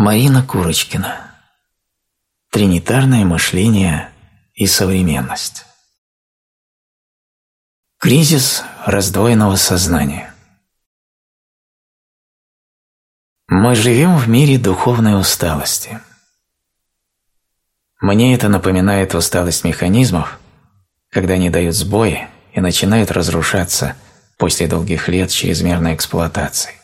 Марина Курочкина. Тринитарное мышление и современность. Кризис раздвоенного сознания. Мы живем в мире духовной усталости. Мне это напоминает усталость механизмов, когда они дают сбои и начинают разрушаться после долгих лет чрезмерной эксплуатации.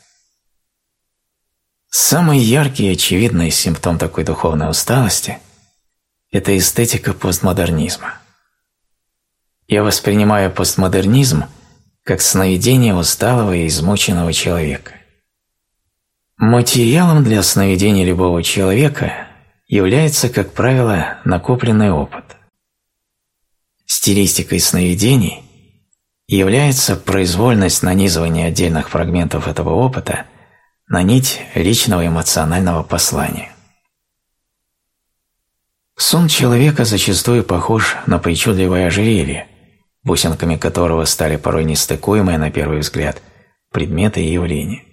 Самый яркий и очевидный симптом такой духовной усталости – это эстетика постмодернизма. Я воспринимаю постмодернизм как сновидение усталого и измученного человека. Материалом для сновидения любого человека является, как правило, накопленный опыт. Стилистикой сновидений является произвольность нанизывания отдельных фрагментов этого опыта на нить личного эмоционального послания. Сон человека зачастую похож на причудливое ожерелье, бусинками которого стали порой нестыкуемые на первый взгляд предметы и явления.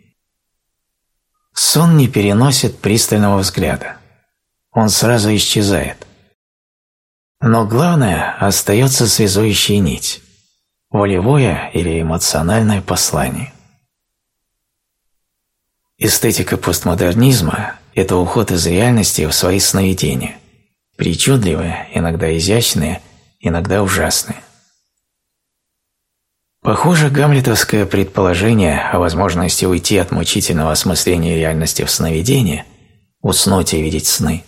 Сон не переносит пристального взгляда. Он сразу исчезает. Но главное – остается связующая нить – волевое или эмоциональное послание. Эстетика постмодернизма – это уход из реальности в свои сновидения, причудливые, иногда изящные, иногда ужасные. Похоже, гамлетовское предположение о возможности уйти от мучительного осмысления реальности в сновидении, уснуть и видеть сны,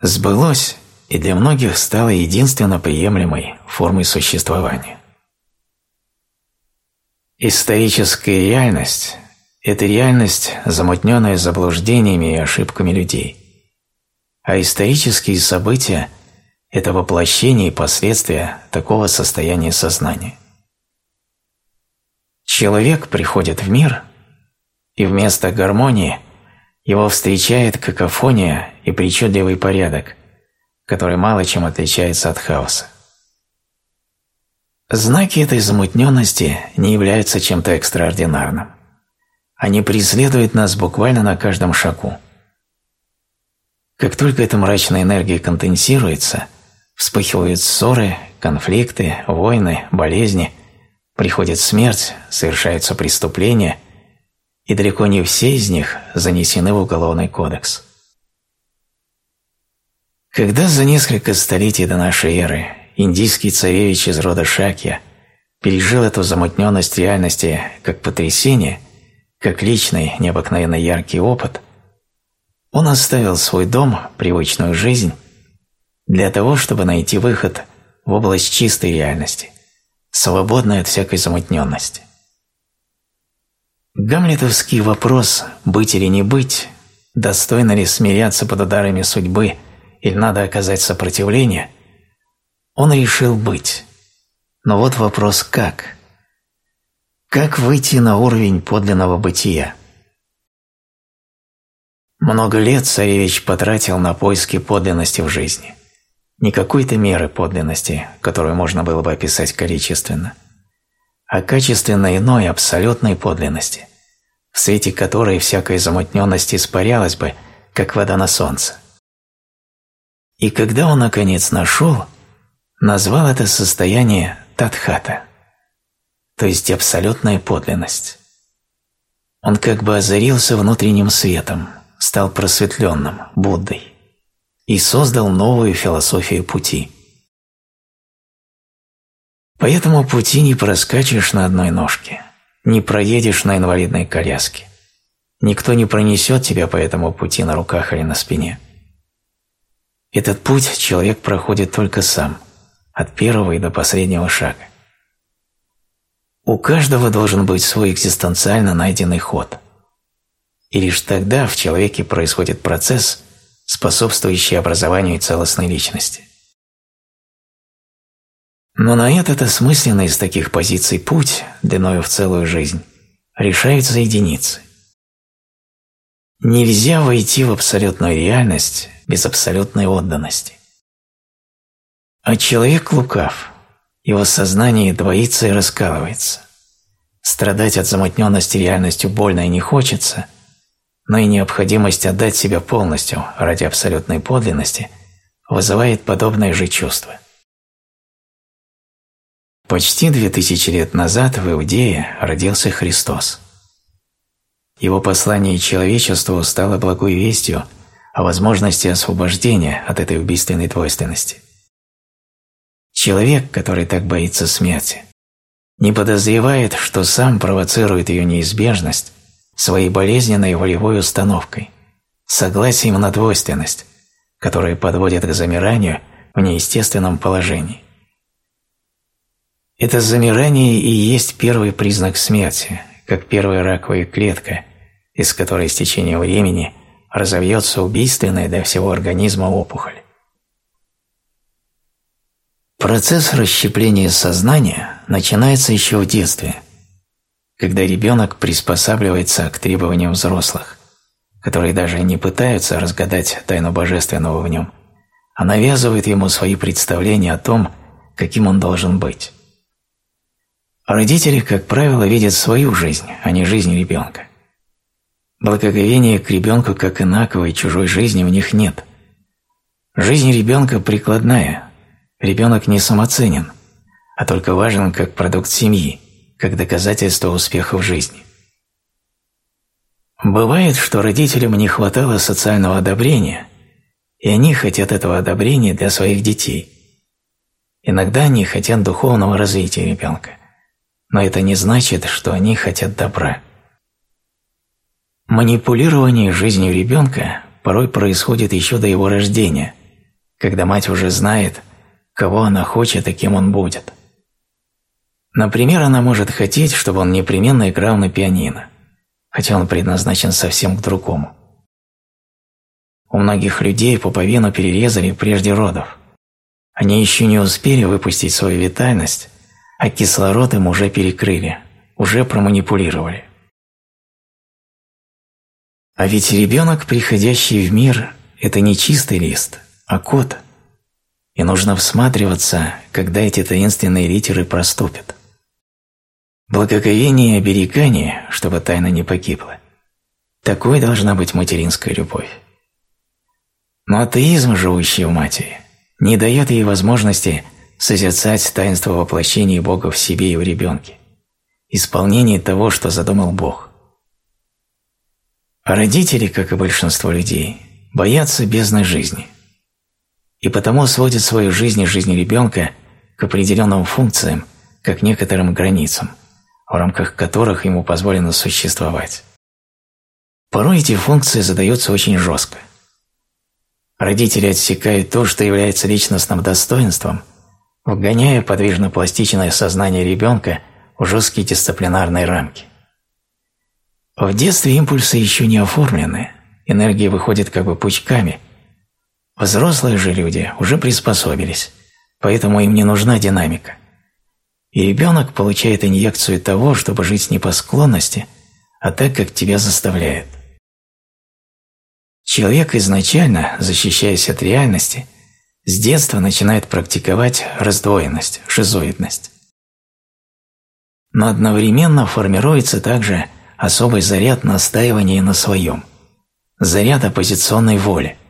сбылось и для многих стало единственно приемлемой формой существования. Историческая реальность это реальность, замутненная заблуждениями и ошибками людей. А исторические события – это воплощение и последствия такого состояния сознания. Человек приходит в мир, и вместо гармонии его встречает какофония и причудливый порядок, который мало чем отличается от хаоса. Знаки этой замутненности не являются чем-то экстраординарным. Они преследуют нас буквально на каждом шагу. Как только эта мрачная энергия конденсируется, вспыхивают ссоры, конфликты, войны, болезни, приходит смерть, совершаются преступления, и далеко не все из них занесены в Уголовный кодекс. Когда за несколько столетий до нашей эры индийский царевич из рода Шакья пережил эту замутненность реальности как потрясение – как личный, необыкновенно яркий опыт, он оставил свой дом, привычную жизнь, для того, чтобы найти выход в область чистой реальности, свободной от всякой замутненности. Гамлетовский вопрос «быть или не быть», достойно ли смиряться под ударами судьбы или надо оказать сопротивление, он решил быть. Но вот вопрос «как?». Как выйти на уровень подлинного бытия? Много лет царевич потратил на поиски подлинности в жизни. Не какой-то меры подлинности, которую можно было бы описать количественно, а качественно иной абсолютной подлинности, в свете которой всякая замутненность испарялась бы, как вода на солнце. И когда он наконец нашел, назвал это состояние Татхата то есть абсолютная подлинность. Он как бы озарился внутренним светом, стал просветленным, Буддой, и создал новую философию пути. По этому пути не проскачешь на одной ножке, не проедешь на инвалидной коляске. Никто не пронесет тебя по этому пути на руках или на спине. Этот путь человек проходит только сам, от первого и до последнего шага. У каждого должен быть свой экзистенциально найденный ход. И лишь тогда в человеке происходит процесс, способствующий образованию целостной личности. Но на этот осмысленный из таких позиций путь, длиною в целую жизнь, решаются единицы. Нельзя войти в абсолютную реальность без абсолютной отданности. А человек лукав, его сознание двоится и раскалывается. Страдать от замутненности реальностью больно и не хочется, но и необходимость отдать себя полностью ради абсолютной подлинности вызывает подобное же чувство. Почти две тысячи лет назад в Иудее родился Христос. Его послание человечеству стало благой вестью о возможности освобождения от этой убийственной двойственности. Человек, который так боится смерти, не подозревает, что сам провоцирует ее неизбежность своей болезненной волевой установкой, согласием на двойственность, которая подводит к замиранию в неестественном положении. Это замирание и есть первый признак смерти, как первая раковая клетка, из которой с течением времени разовьется убийственная для всего организма опухоль. Процесс расщепления сознания начинается еще в детстве, когда ребенок приспосабливается к требованиям взрослых, которые даже не пытаются разгадать тайну божественного в нем, а навязывают ему свои представления о том, каким он должен быть. Родители, как правило, видят свою жизнь, а не жизнь ребенка. Благоговения к ребенку как инаковой чужой жизни в них нет. Жизнь ребенка прикладная, Ребенок не самоценен, а только важен как продукт семьи, как доказательство успеха в жизни. Бывает, что родителям не хватало социального одобрения, и они хотят этого одобрения для своих детей. Иногда они хотят духовного развития ребенка, но это не значит, что они хотят добра. Манипулирование жизнью ребенка порой происходит еще до его рождения, когда мать уже знает, кого она хочет и кем он будет. Например, она может хотеть, чтобы он непременно играл на пианино, хотя он предназначен совсем к другому. У многих людей пуповину перерезали прежде родов. Они еще не успели выпустить свою витальность, а кислород им уже перекрыли, уже проманипулировали. А ведь ребенок, приходящий в мир, это не чистый лист, а код – и нужно всматриваться, когда эти таинственные литеры проступят. Благоговение и оберегание, чтобы тайна не погибла. Такой должна быть материнская любовь. Но атеизм, живущий в матери, не дает ей возможности созерцать таинство воплощения Бога в себе и в ребенке, исполнение того, что задумал Бог. А родители, как и большинство людей, боятся бездны жизни – и потому сводит свою жизнь и жизнь ребенка к определенным функциям, как некоторым границам, в рамках которых ему позволено существовать. Порой эти функции задаются очень жестко. Родители отсекают то, что является личностным достоинством, вгоняя подвижно-пластичное сознание ребенка в жесткие дисциплинарные рамки. В детстве импульсы еще не оформлены, энергия выходит как бы пучками – Взрослые же люди уже приспособились, поэтому им не нужна динамика. И ребенок получает инъекцию того, чтобы жить не по склонности, а так, как тебя заставляет. Человек изначально, защищаясь от реальности, с детства начинает практиковать раздвоенность, шизоидность. Но одновременно формируется также особый заряд настаивания на своем, заряд оппозиционной воли –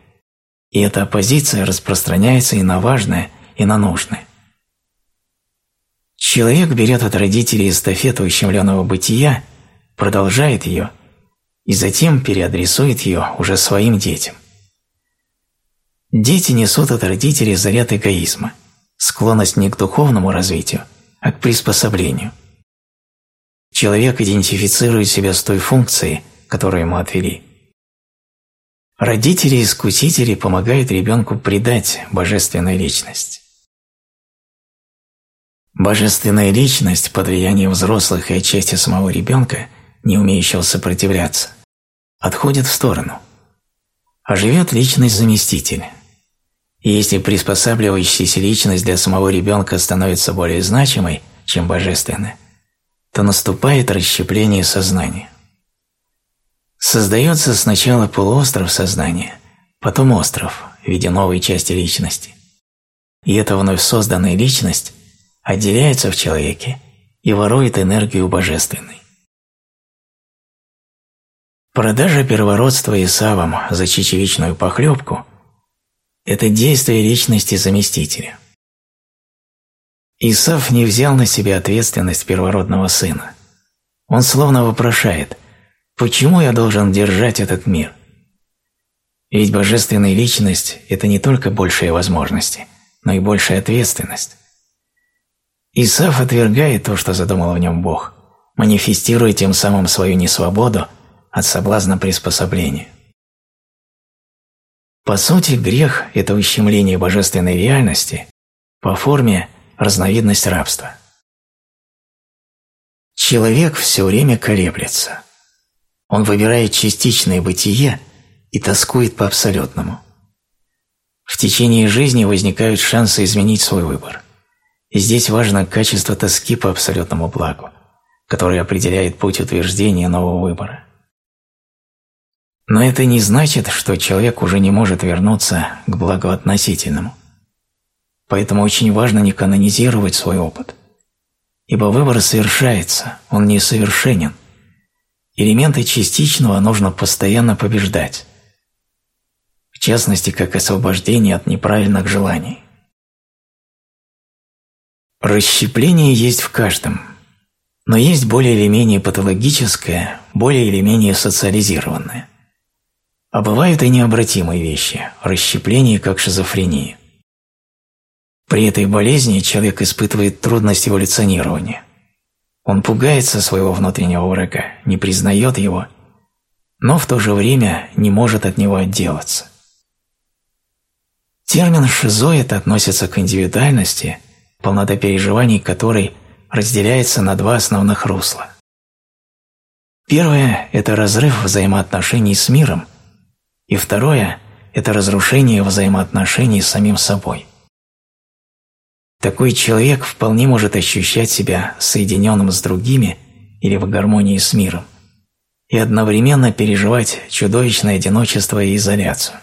и эта оппозиция распространяется и на важное, и на нужное. Человек берет от родителей эстафету ущемленного бытия, продолжает ее и затем переадресует ее уже своим детям. Дети несут от родителей заряд эгоизма, склонность не к духовному развитию, а к приспособлению. Человек идентифицирует себя с той функцией, которую ему отвели – Родители-искусители помогают ребенку предать божественную личность. Божественная личность под влиянием взрослых и отчасти самого ребенка, не умеющего сопротивляться, отходит в сторону. А живет личность-заместитель. И если приспосабливающаяся личность для самого ребенка становится более значимой, чем божественная, то наступает расщепление сознания. Создается сначала полуостров сознания, потом остров в виде новой части личности. И эта вновь созданная личность отделяется в человеке и ворует энергию божественной. Продажа первородства Исавом за чечевичную похлебку – это действие личности заместителя. Исав не взял на себя ответственность первородного сына. Он словно вопрошает, почему я должен держать этот мир? Ведь божественная личность – это не только большие возможности, но и большая ответственность. Исав отвергает то, что задумал в нем Бог, манифестируя тем самым свою несвободу от соблазна приспособления. По сути, грех – это ущемление божественной реальности, по форме – разновидность рабства. Человек все время колеблется. Он выбирает частичное бытие и тоскует по абсолютному. В течение жизни возникают шансы изменить свой выбор. И здесь важно качество тоски по абсолютному благу, которое определяет путь утверждения нового выбора. Но это не значит, что человек уже не может вернуться к благу относительному. Поэтому очень важно не канонизировать свой опыт. Ибо выбор совершается, он несовершенен. Элементы частичного нужно постоянно побеждать. В частности, как освобождение от неправильных желаний. Расщепление есть в каждом, но есть более или менее патологическое, более или менее социализированное – а бывают и необратимые вещи – расщепление как шизофрения. При этой болезни человек испытывает трудность эволюционирования. Он пугается своего внутреннего врага, не признает его, но в то же время не может от него отделаться. Термин «шизоид» относится к индивидуальности, полнота переживаний которой разделяется на два основных русла. Первое – это разрыв взаимоотношений с миром – и второе – это разрушение взаимоотношений с самим собой. Такой человек вполне может ощущать себя соединенным с другими или в гармонии с миром и одновременно переживать чудовищное одиночество и изоляцию.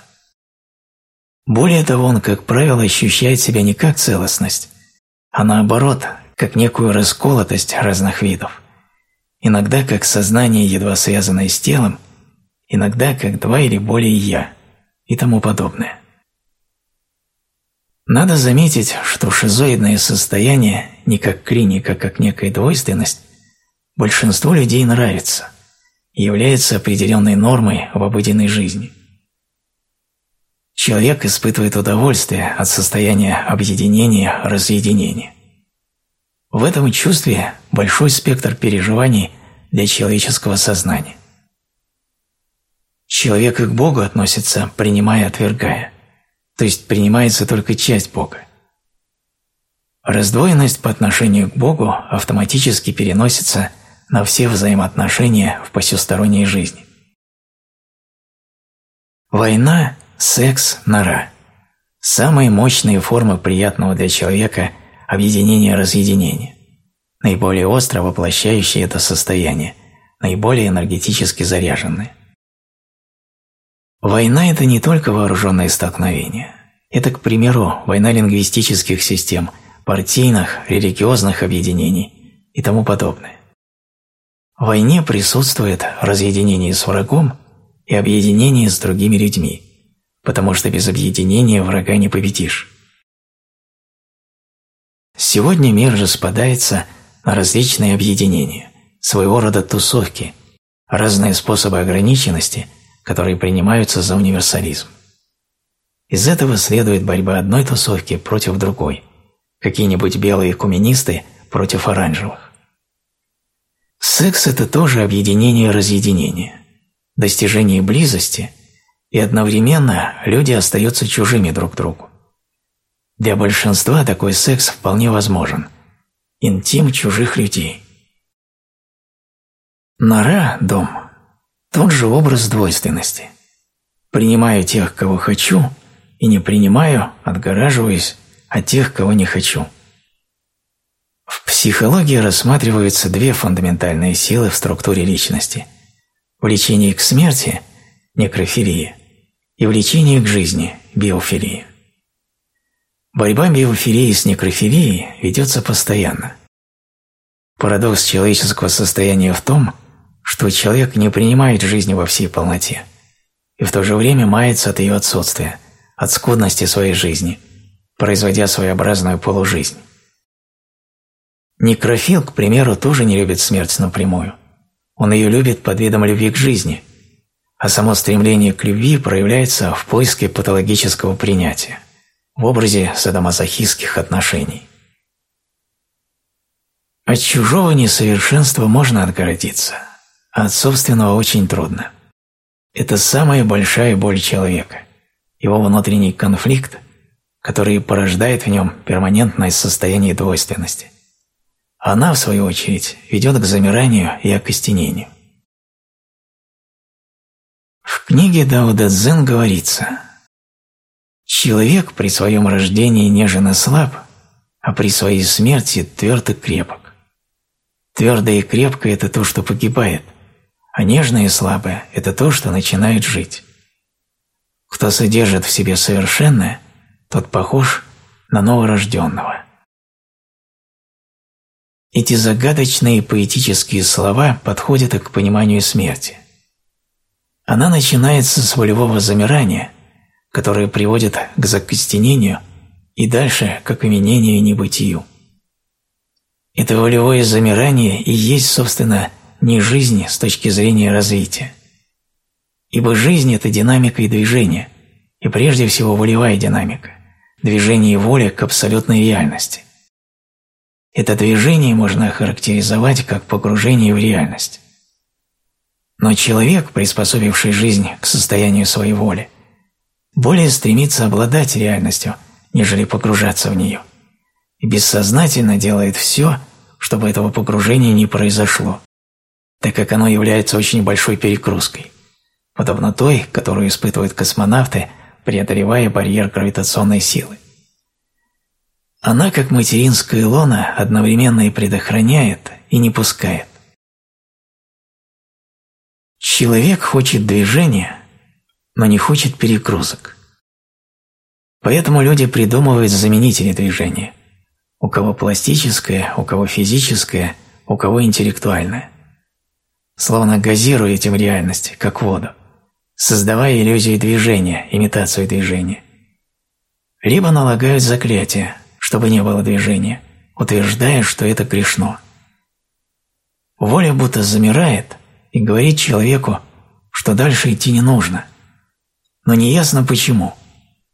Более того, он, как правило, ощущает себя не как целостность, а наоборот, как некую расколотость разных видов, иногда как сознание, едва связанное с телом, иногда как два или более «я» и тому подобное. Надо заметить, что шизоидное состояние не как клиника, как некая двойственность большинству людей нравится является определенной нормой в обыденной жизни. Человек испытывает удовольствие от состояния объединения-разъединения. В этом чувстве большой спектр переживаний для человеческого сознания. Человек и к Богу относится, принимая и отвергая, то есть принимается только часть Бога. Раздвоенность по отношению к Богу автоматически переносится на все взаимоотношения в посюсторонней жизни. Война, секс, нора – самые мощные формы приятного для человека объединения-разъединения, наиболее остро воплощающие это состояние, наиболее энергетически заряженные. Война – это не только вооруженные столкновения. Это, к примеру, война лингвистических систем, партийных, религиозных объединений и тому подобное. В войне присутствует разъединение с врагом и объединение с другими людьми, потому что без объединения врага не победишь. Сегодня мир распадается на различные объединения, своего рода тусовки, разные способы ограниченности – которые принимаются за универсализм. Из этого следует борьба одной тусовки против другой, какие-нибудь белые коммунисты против оранжевых. Секс – это тоже объединение и разъединение, достижение близости, и одновременно люди остаются чужими друг другу. Для большинства такой секс вполне возможен. Интим чужих людей. Нора – дом – тот же образ двойственности. Принимаю тех, кого хочу, и не принимаю, отгораживаюсь от тех, кого не хочу. В психологии рассматриваются две фундаментальные силы в структуре личности – влечение к смерти – некрофилия и влечение к жизни – биофилия. Борьба биофилии с некрофилией ведется постоянно. Парадокс человеческого состояния в том – что человек не принимает жизнь во всей полноте и в то же время мается от ее отсутствия, от скудности своей жизни, производя своеобразную полужизнь. Некрофил, к примеру, тоже не любит смерть напрямую. Он ее любит под видом любви к жизни, а само стремление к любви проявляется в поиске патологического принятия, в образе садомазохистских отношений. От чужого несовершенства можно отгородиться, а от собственного очень трудно. Это самая большая боль человека, его внутренний конфликт, который порождает в нем перманентное состояние двойственности. Она, в свою очередь, ведет к замиранию и окостенению. В книге Дао Дэ Цзэн говорится «Человек при своем рождении нежен и слаб, а при своей смерти тверд и крепок. Твердое и крепкое – это то, что погибает, а нежное и слабое – это то, что начинает жить. Кто содержит в себе совершенное, тот похож на новорожденного. Эти загадочные поэтические слова подходят и к пониманию смерти. Она начинается с волевого замирания, которое приводит к закостенению и дальше к окаменению и небытию. Это волевое замирание и есть, собственно, не жизни с точки зрения развития. Ибо жизнь – это динамика и движение, и прежде всего волевая динамика, движение и воля к абсолютной реальности. Это движение можно охарактеризовать как погружение в реальность. Но человек, приспособивший жизнь к состоянию своей воли, более стремится обладать реальностью, нежели погружаться в нее, и бессознательно делает все, чтобы этого погружения не произошло так как оно является очень большой перегрузкой, подобно той, которую испытывают космонавты, преодолевая барьер гравитационной силы. Она, как материнская лона, одновременно и предохраняет, и не пускает. Человек хочет движения, но не хочет перегрузок. Поэтому люди придумывают заменители движения. У кого пластическое, у кого физическое, у кого интеллектуальное словно газируя этим реальность, как воду, создавая иллюзию движения, имитацию движения. Либо налагают заклятие, чтобы не было движения, утверждая, что это грешно. Воля будто замирает и говорит человеку, что дальше идти не нужно. Но неясно почему.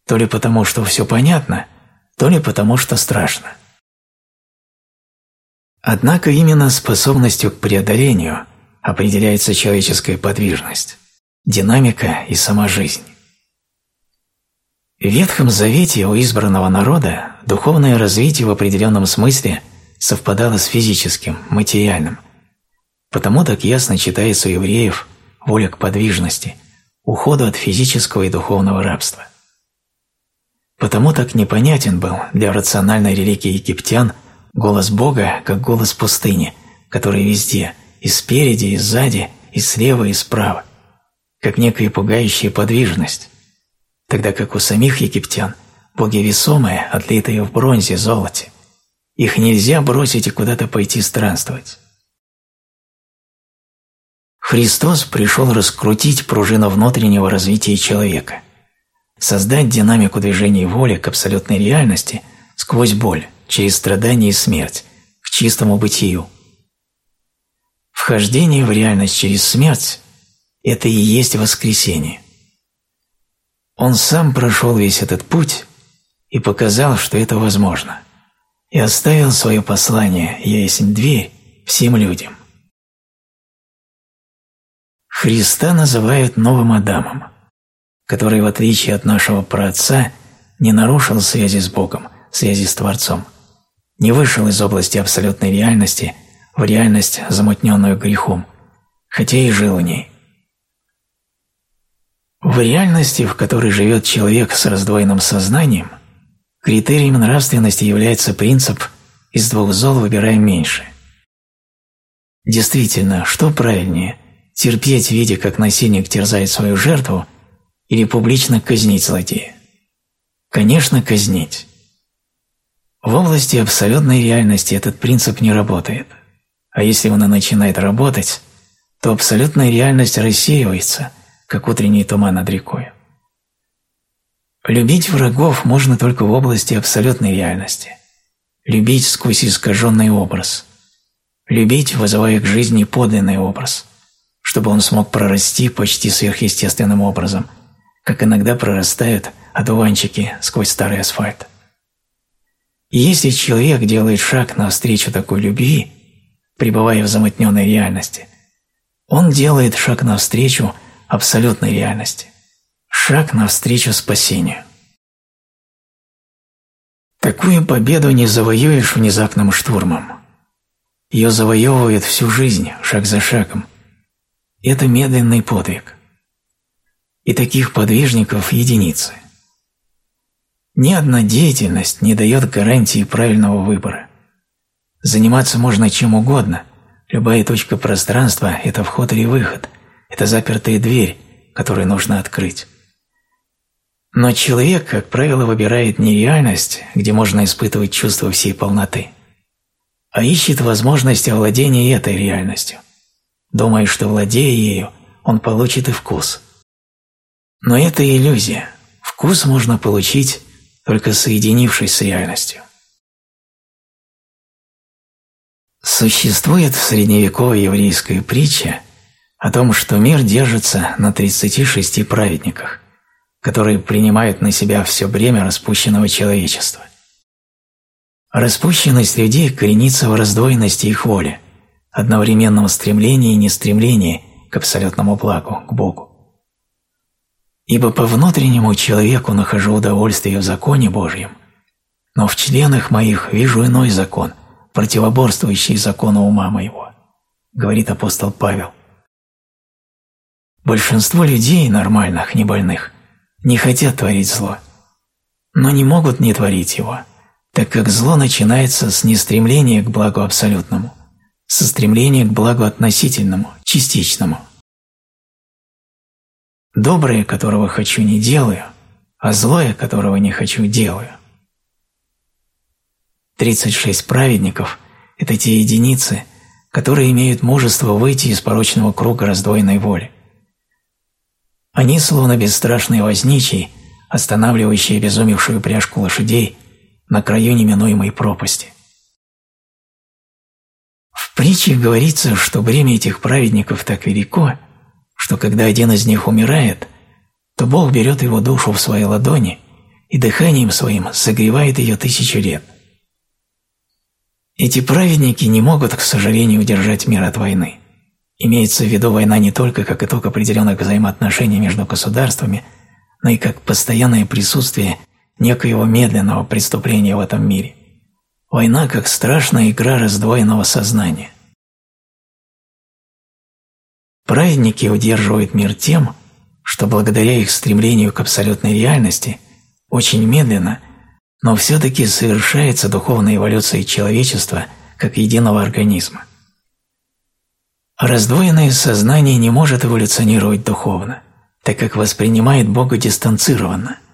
То ли потому, что все понятно, то ли потому, что страшно. Однако именно способностью к преодолению определяется человеческая подвижность, динамика и сама жизнь. В Ветхом Завете у избранного народа духовное развитие в определенном смысле совпадало с физическим, материальным. Потому так ясно читается у евреев воля к подвижности, уходу от физического и духовного рабства. Потому так непонятен был для рациональной религии египтян голос Бога как голос пустыни, который везде, и спереди, и сзади, и слева, и справа, как некая пугающая подвижность, тогда как у самих египтян боги весомые, отлитые в бронзе, золоте. Их нельзя бросить и куда-то пойти странствовать. Христос пришел раскрутить пружину внутреннего развития человека, создать динамику движения воли к абсолютной реальности сквозь боль, через страдания и смерть, к чистому бытию – Вхождение в реальность через смерть – это и есть воскресение. Он сам прошел весь этот путь и показал, что это возможно, и оставил свое послание «Я есть дверь» всем людям. Христа называют новым Адамом, который, в отличие от нашего праотца, не нарушил связи с Богом, связи с Творцом, не вышел из области абсолютной реальности – в реальность, замутненную грехом, хотя и жил в ней. В реальности, в которой живет человек с раздвоенным сознанием, критерием нравственности является принцип «из двух зол выбираем меньше». Действительно, что правильнее – терпеть, видя, как насильник терзает свою жертву, или публично казнить злодея? Конечно, казнить. В области абсолютной реальности этот принцип не работает – а если он и начинает работать, то абсолютная реальность рассеивается, как утренний туман над рекой. Любить врагов можно только в области абсолютной реальности. Любить сквозь искаженный образ. Любить, вызывая к жизни подлинный образ, чтобы он смог прорасти почти сверхъестественным образом, как иногда прорастают одуванчики сквозь старый асфальт. И если человек делает шаг навстречу такой любви, пребывая в замутненной реальности, он делает шаг навстречу абсолютной реальности, шаг навстречу спасению. Такую победу не завоюешь внезапным штурмом. Ее завоевывает всю жизнь, шаг за шагом. Это медленный подвиг. И таких подвижников единицы. Ни одна деятельность не дает гарантии правильного выбора. Заниматься можно чем угодно. Любая точка пространства – это вход или выход. Это запертая дверь, которую нужно открыть. Но человек, как правило, выбирает не реальность, где можно испытывать чувство всей полноты – а ищет возможность овладения этой реальностью, думая, что владея ею, он получит и вкус. Но это иллюзия. Вкус можно получить, только соединившись с реальностью. Существует средневековая еврейская притча о том, что мир держится на 36 праведниках, которые принимают на себя все бремя распущенного человечества. Распущенность людей коренится в раздвоенности их воли, одновременном стремлении и нестремлении к абсолютному благу, к Богу. Ибо по внутреннему человеку нахожу удовольствие в законе Божьем, но в членах моих вижу иной закон, противоборствующий закону ума моего, говорит апостол Павел. Большинство людей, нормальных, не больных, не хотят творить зло, но не могут не творить его – так как зло начинается с нестремления к благу абсолютному, со стремления к благу относительному, частичному. Доброе, которого хочу, не делаю, а злое, которого не хочу, делаю. 36 праведников – это те единицы, которые имеют мужество выйти из порочного круга раздвоенной воли. Они словно бесстрашные возничий, останавливающие обезумевшую пряжку лошадей на краю неминуемой пропасти. В притче говорится, что бремя этих праведников так велико, что когда один из них умирает, то Бог берет его душу в свои ладони и дыханием своим согревает ее тысячу лет. Эти праведники не могут, к сожалению, удержать мир от войны. Имеется в виду война не только как итог определенных взаимоотношений между государствами, но и как постоянное присутствие некоего медленного преступления в этом мире. Война как страшная игра раздвоенного сознания. Праведники удерживают мир тем, что благодаря их стремлению к абсолютной реальности очень медленно, но все-таки совершается духовная эволюция человечества как единого организма. Раздвоенное сознание не может эволюционировать духовно, так как воспринимает Бога дистанцированно –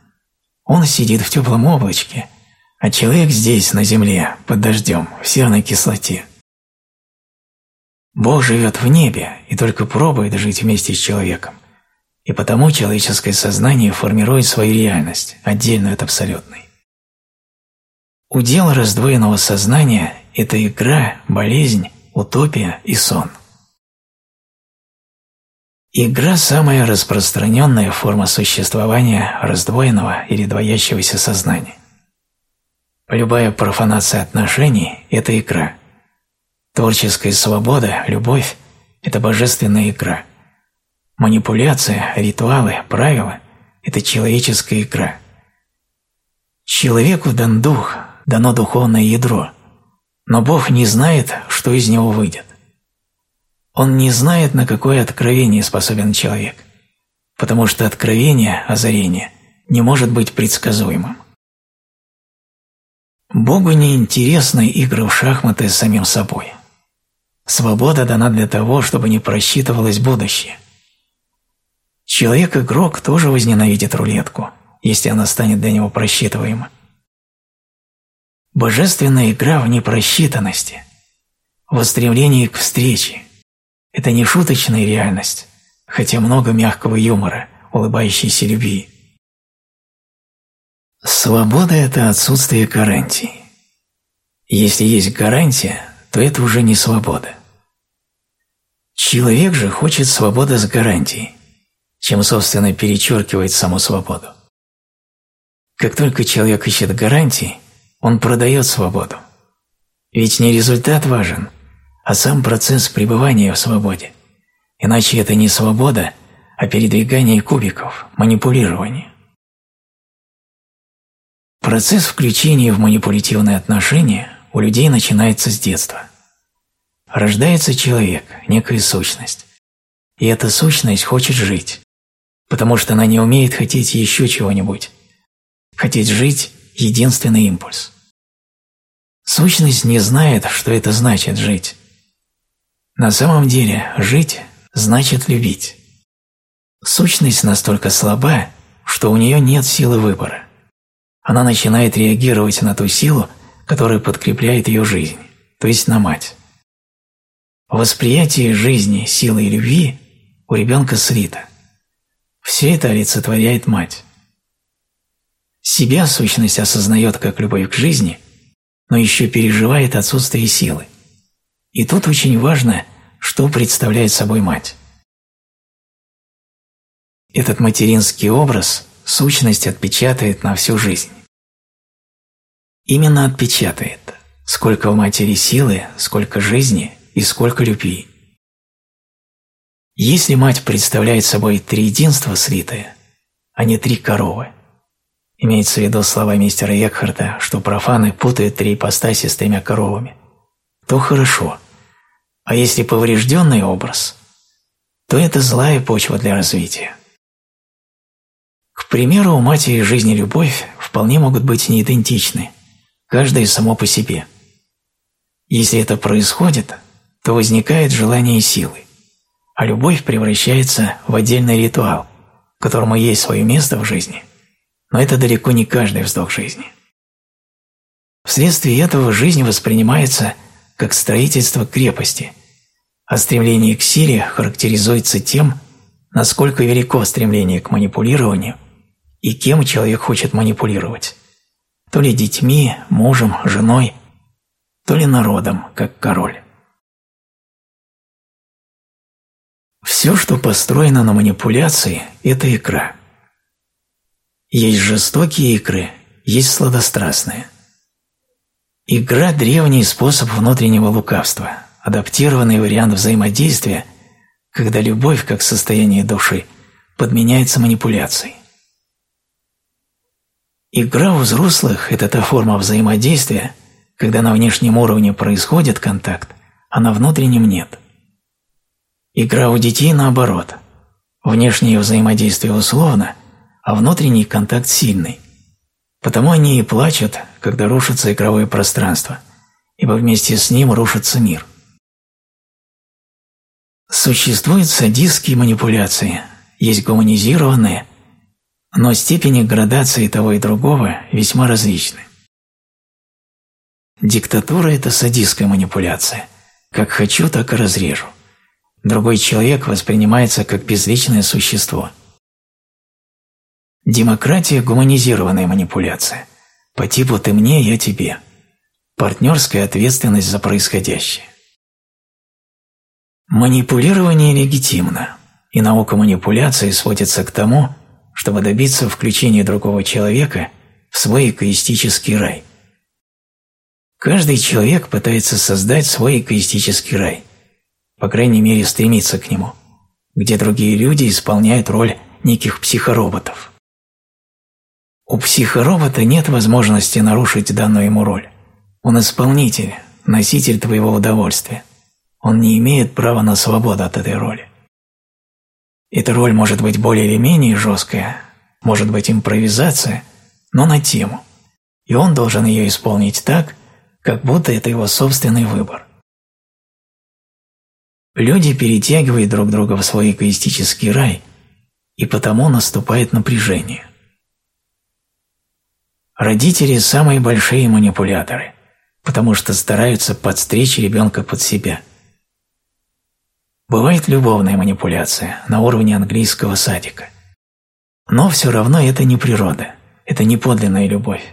он сидит в теплом облачке, а человек здесь, на земле, под дождем, в серной кислоте. Бог живет в небе и только пробует жить вместе с человеком, и потому человеческое сознание формирует свою реальность, отдельную от абсолютной. Удел раздвоенного сознания – это игра, болезнь, утопия и сон. Игра – самая распространенная форма существования раздвоенного или двоящегося сознания. Любая профанация отношений – это игра. Творческая свобода, любовь – это божественная игра. Манипуляция, ритуалы, правила – это человеческая игра. Человеку дан дух, дано духовное ядро, но Бог не знает, что из него выйдет. Он не знает, на какое откровение способен человек, потому что откровение, озарение, не может быть предсказуемым. Богу не интересны игры в шахматы с самим собой. Свобода дана для того, чтобы не просчитывалось будущее. Человек-игрок тоже возненавидит рулетку, если она станет для него просчитываема. Божественная игра в непросчитанности, в устремлении к встрече, Это не шуточная реальность, хотя много мягкого юмора, улыбающейся любви. Свобода – это отсутствие гарантий. Если есть гарантия, то это уже не свобода. Человек же хочет свободы с гарантией, чем, собственно, перечеркивает саму свободу. Как только человек ищет гарантии, он продает свободу. Ведь не результат важен, а сам процесс пребывания в свободе. Иначе это не свобода, а передвигание кубиков, манипулирование. Процесс включения в манипулятивные отношения у людей начинается с детства. Рождается человек, некая сущность. И эта сущность хочет жить, потому что она не умеет хотеть еще чего-нибудь. Хотеть жить – единственный импульс. Сущность не знает, что это значит жить. На самом деле, жить значит любить. Сущность настолько слаба, что у нее нет силы выбора. Она начинает реагировать на ту силу, которая подкрепляет ее жизнь, то есть на мать. Восприятие жизни, силы и любви у ребенка слито. Все это олицетворяет мать. Себя сущность осознает как любовь к жизни, но еще переживает отсутствие силы. И тут очень важно, что представляет собой мать. Этот материнский образ сущность отпечатает на всю жизнь. Именно отпечатает, сколько в матери силы, сколько жизни и сколько любви. Если мать представляет собой три единства слитые, а не три коровы, имеется в виду слова мистера Екхарта, что профаны путают три ипостаси с тремя коровами, то хорошо. А если поврежденный образ, то это злая почва для развития. К примеру, у матери жизнь и любовь вполне могут быть не идентичны, каждое само по себе. Если это происходит, то возникает желание силы, а любовь превращается в отдельный ритуал, которому есть свое место в жизни, но это далеко не каждый вздох жизни. Вследствие этого жизнь воспринимается как строительство крепости, а стремление к силе характеризуется тем, насколько велико стремление к манипулированию и кем человек хочет манипулировать. То ли детьми, мужем, женой, то ли народом, как король. Все, что построено на манипуляции – это игра. Есть жестокие игры, есть сладострастные. Игра – древний способ внутреннего лукавства, адаптированный вариант взаимодействия, когда любовь, как состояние души, подменяется манипуляцией. Игра у взрослых – это та форма взаимодействия, когда на внешнем уровне происходит контакт, а на внутреннем нет. Игра у детей наоборот. Внешнее взаимодействие условно, а внутренний контакт сильный. Потому они и плачут, когда рушится игровое пространство, ибо вместе с ним рушится мир. Существуют садистские манипуляции, есть гуманизированные – но степени градации того и другого весьма различны. Диктатура – это садистская манипуляция. Как хочу, так и разрежу. Другой человек воспринимается как безличное существо. Демократия – гуманизированная манипуляция. По типу «ты мне, я тебе». Партнерская ответственность за происходящее. Манипулирование легитимно, и наука манипуляции сводится к тому, чтобы добиться включения другого человека в свой эгоистический рай. Каждый человек пытается создать свой эгоистический рай, по крайней мере стремится к нему, где другие люди исполняют роль неких психороботов. У психоробота нет возможности нарушить данную ему роль. Он исполнитель, носитель твоего удовольствия. Он не имеет права на свободу от этой роли. Эта роль может быть более или менее жесткая, может быть импровизация, но на тему, и он должен ее исполнить так, как будто это его собственный выбор. Люди перетягивают друг друга в свой эгоистический рай, и потому наступает напряжение. Родители – самые большие манипуляторы, потому что стараются подстричь ребенка под себя. Бывает любовная манипуляция на уровне английского садика. Но все равно это не природа, это не подлинная любовь.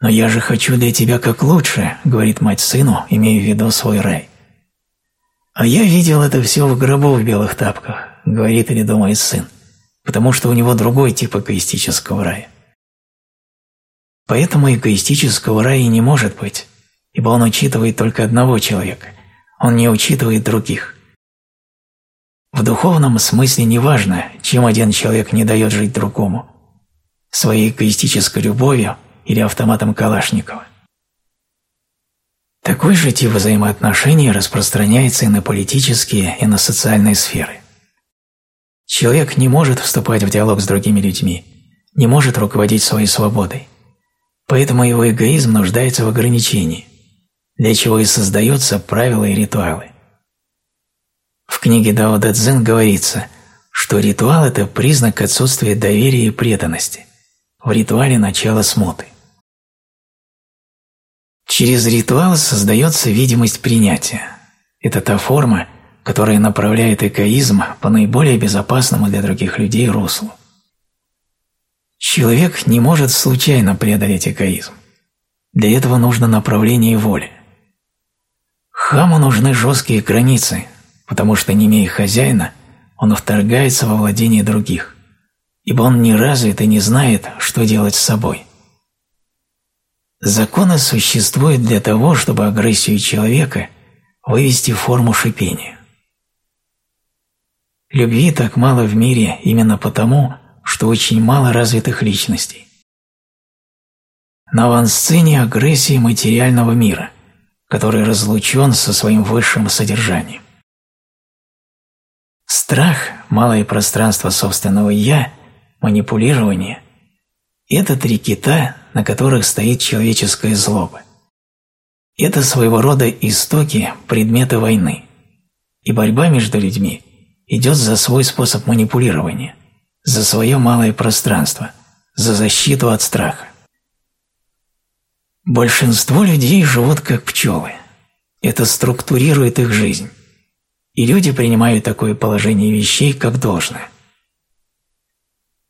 «Но я же хочу для тебя как лучше», — говорит мать сыну, имея в виду свой рай. «А я видел это все в гробу в белых тапках», — говорит или думает сын, потому что у него другой тип эгоистического рая. Поэтому эгоистического рая не может быть, ибо он учитывает только одного человека, он не учитывает других. В духовном смысле не важно, чем один человек не дает жить другому – своей эгоистической любовью или автоматом Калашникова. Такой же тип взаимоотношений распространяется и на политические, и на социальные сферы. Человек не может вступать в диалог с другими людьми, не может руководить своей свободой. Поэтому его эгоизм нуждается в ограничении, для чего и создаются правила и ритуалы. В книге Дао Дэ Цзин говорится, что ритуал – это признак отсутствия доверия и преданности. В ритуале начало смуты. Через ритуал создается видимость принятия. Это та форма, которая направляет эгоизм по наиболее безопасному для других людей руслу. Человек не может случайно преодолеть эгоизм. Для этого нужно направление воли. Хаму нужны жесткие границы, потому что, не имея хозяина, он вторгается во владение других, ибо он не развит и не знает, что делать с собой. Законы существуют для того, чтобы агрессию человека вывести в форму шипения. Любви так мало в мире именно потому, что очень мало развитых личностей. На авансцене агрессии материального мира, который разлучен со своим высшим содержанием. Страх, малое пространство собственного «я», манипулирование – это три кита, на которых стоит человеческая злоба. Это своего рода истоки предмета войны, и борьба между людьми идет за свой способ манипулирования, за свое малое пространство, за защиту от страха. Большинство людей живут как пчелы. Это структурирует их жизнь. И люди принимают такое положение вещей как должное.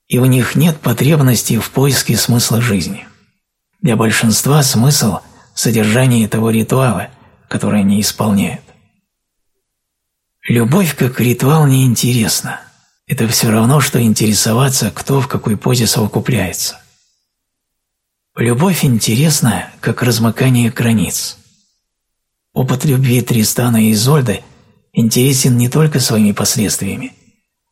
И у них нет потребности в поиске смысла жизни. Для большинства смысл – содержание того ритуала, который они исполняют. Любовь как ритуал неинтересна. Это все равно, что интересоваться, кто в какой позе совокупляется. Любовь интересна, как размыкание границ. Опыт любви Тристана и Изольды интересен не только своими последствиями,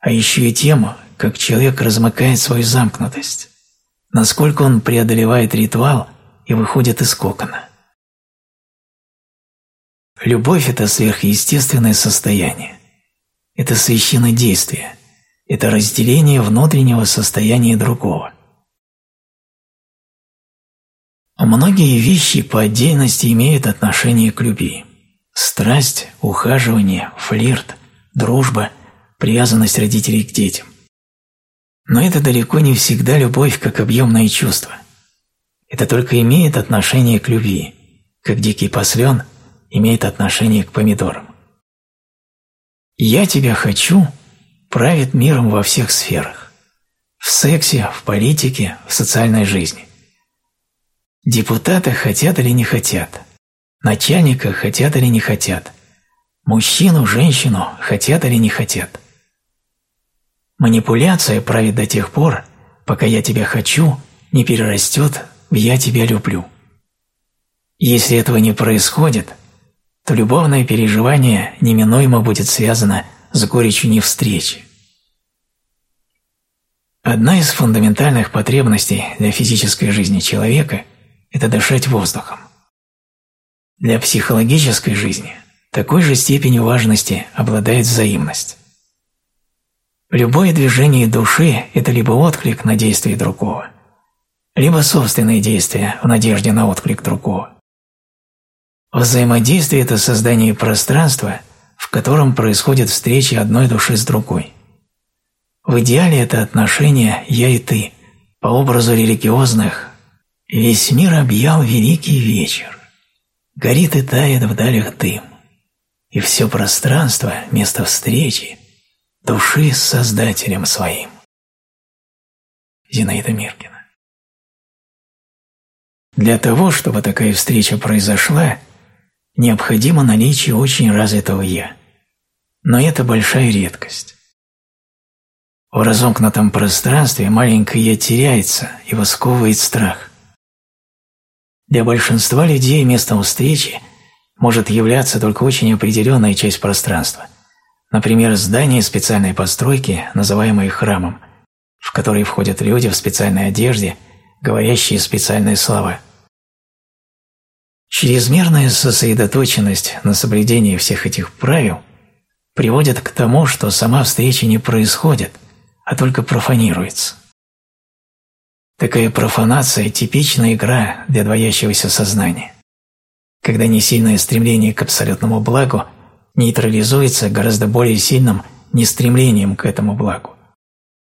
а еще и тем, как человек размыкает свою замкнутость насколько он преодолевает ритуал и выходит из кокона. Любовь – это сверхъестественное состояние. Это священное действие. Это разделение внутреннего состояния другого. Многие вещи по отдельности имеют отношение к любви. Страсть, ухаживание, флирт, дружба, привязанность родителей к детям. Но это далеко не всегда любовь как объемное чувство. Это только имеет отношение к любви, как дикий послен имеет отношение к помидорам. «Я тебя хочу» правит миром во всех сферах. В сексе, в политике, в социальной жизни. Депутаты хотят или не хотят. Начальника хотят или не хотят. Мужчину, женщину хотят или не хотят. Манипуляция правит до тех пор, пока «я тебя хочу» не перерастет в «я тебя люблю». Если этого не происходит, то любовное переживание неминуемо будет связано с горечью невстречи. Одна из фундаментальных потребностей для физической жизни человека – это дышать воздухом. Для психологической жизни такой же степенью важности обладает взаимность. Любое движение души – это либо отклик на действие другого, либо собственные действия в надежде на отклик другого. Взаимодействие – это создание пространства, в котором происходит встреча одной души с другой. В идеале это отношение «я и ты», по образу религиозных «Весь мир объял великий вечер, горит и тает в далях дым, и все пространство – место встречи души с Создателем своим. Зинаида Миркина Для того, чтобы такая встреча произошла, необходимо наличие очень развитого «я». Но это большая редкость. В разомкнутом пространстве маленькое «я» теряется и восковывает страх. Для большинства людей местом встречи может являться только очень определенная часть пространства. Например, здание специальной постройки, называемое храмом, в который входят люди в специальной одежде, говорящие специальные слова. Чрезмерная сосредоточенность на соблюдении всех этих правил приводит к тому, что сама встреча не происходит, а только профанируется. Такая профанация – типичная игра для двоящегося сознания, когда несильное стремление к абсолютному благу нейтрализуется гораздо более сильным нестремлением к этому благу,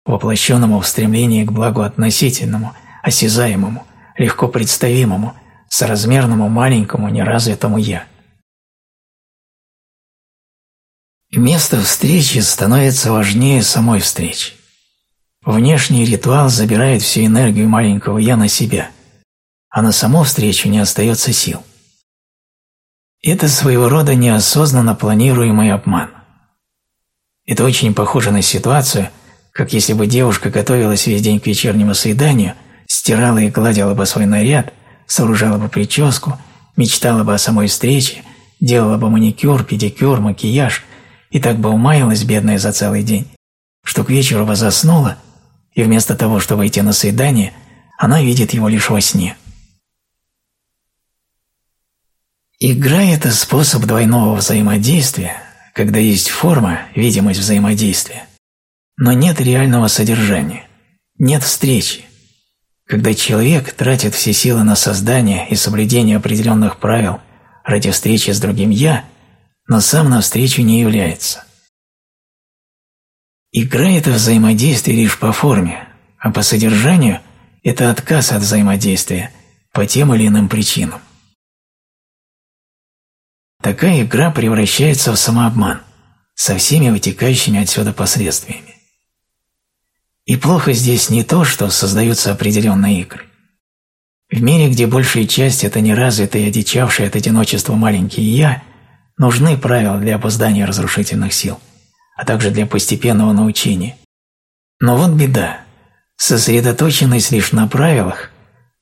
воплощенному в стремлении к благу относительному, осязаемому, легко представимому, соразмерному маленькому неразвитому «я». Место встречи становится важнее самой встречи. Внешний ритуал забирает всю энергию маленького «я» на себя, а на саму встречу не остается сил. Это своего рода неосознанно планируемый обман. Это очень похоже на ситуацию, как если бы девушка готовилась весь день к вечернему свиданию, стирала и гладила бы свой наряд, сооружала бы прическу, мечтала бы о самой встрече, делала бы маникюр, педикюр, макияж – и так бы умаялась бедная за целый день, что к вечеру бы заснула, и вместо того, чтобы идти на свидание, она видит его лишь во сне. Игра – это способ двойного взаимодействия, когда есть форма, видимость взаимодействия, но нет реального содержания, нет встречи. Когда человек тратит все силы на создание и соблюдение определенных правил ради встречи с другим «я», но сам навстречу не является. Игра – это взаимодействие лишь по форме, а по содержанию – это отказ от взаимодействия по тем или иным причинам. Такая игра превращается в самообман со всеми вытекающими отсюда последствиями. И плохо здесь не то, что создаются определенные игры. В мире, где большая часть – это неразвитые и одичавшие от одиночества маленькие «я», нужны правила для опоздания разрушительных сил, а также для постепенного научения. Но вот беда. Сосредоточенность лишь на правилах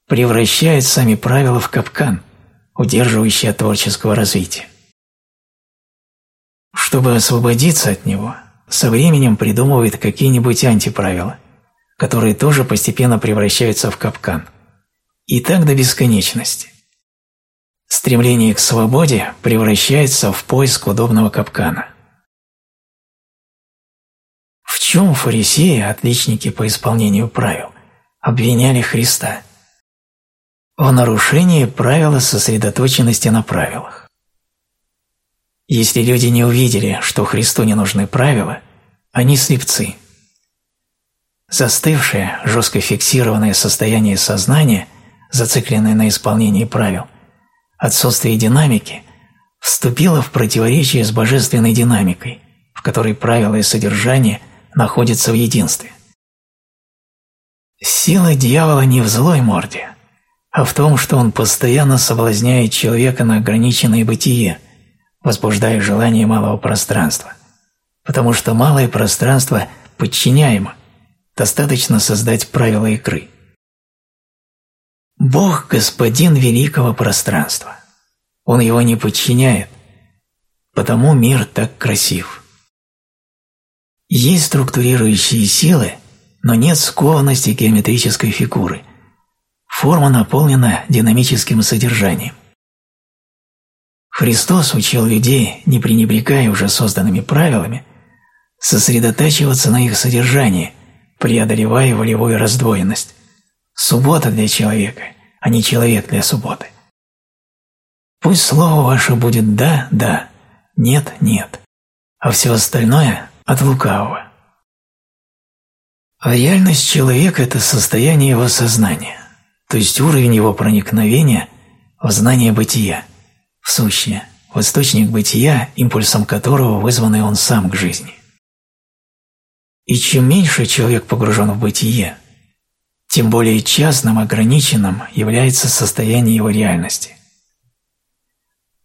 превращает сами правила в капкан, удерживающий от творческого развития. Чтобы освободиться от него, со временем придумывает какие-нибудь антиправила, которые тоже постепенно превращаются в капкан. И так до бесконечности. Стремление к свободе превращается в поиск удобного капкана. В чем фарисеи, отличники по исполнению правил, обвиняли Христа? В нарушении правила сосредоточенности на правилах. Если люди не увидели, что Христу не нужны правила, они слепцы. Застывшее, жестко фиксированное состояние сознания, зацикленное на исполнении правил – отсутствие динамики вступило в противоречие с божественной динамикой, в которой правила и содержание находятся в единстве. Сила дьявола не в злой морде, а в том, что он постоянно соблазняет человека на ограниченное бытие, возбуждая желание малого пространства, потому что малое пространство подчиняемо, достаточно создать правила игры. Бог – господин великого пространства. Он его не подчиняет, потому мир так красив. Есть структурирующие силы, но нет скованности геометрической фигуры. Форма наполнена динамическим содержанием. Христос учил людей, не пренебрегая уже созданными правилами, сосредотачиваться на их содержании, преодолевая волевую раздвоенность. Суббота для человека, а не человек для субботы. Пусть слово ваше будет «да», «да», «нет», «нет», а все остальное от лукавого. Реальность человека – это состояние его сознания, то есть уровень его проникновения в знание бытия, в сущее, в источник бытия, импульсом которого вызван и он сам к жизни. И чем меньше человек погружен в бытие, тем более частным, ограниченным является состояние его реальности.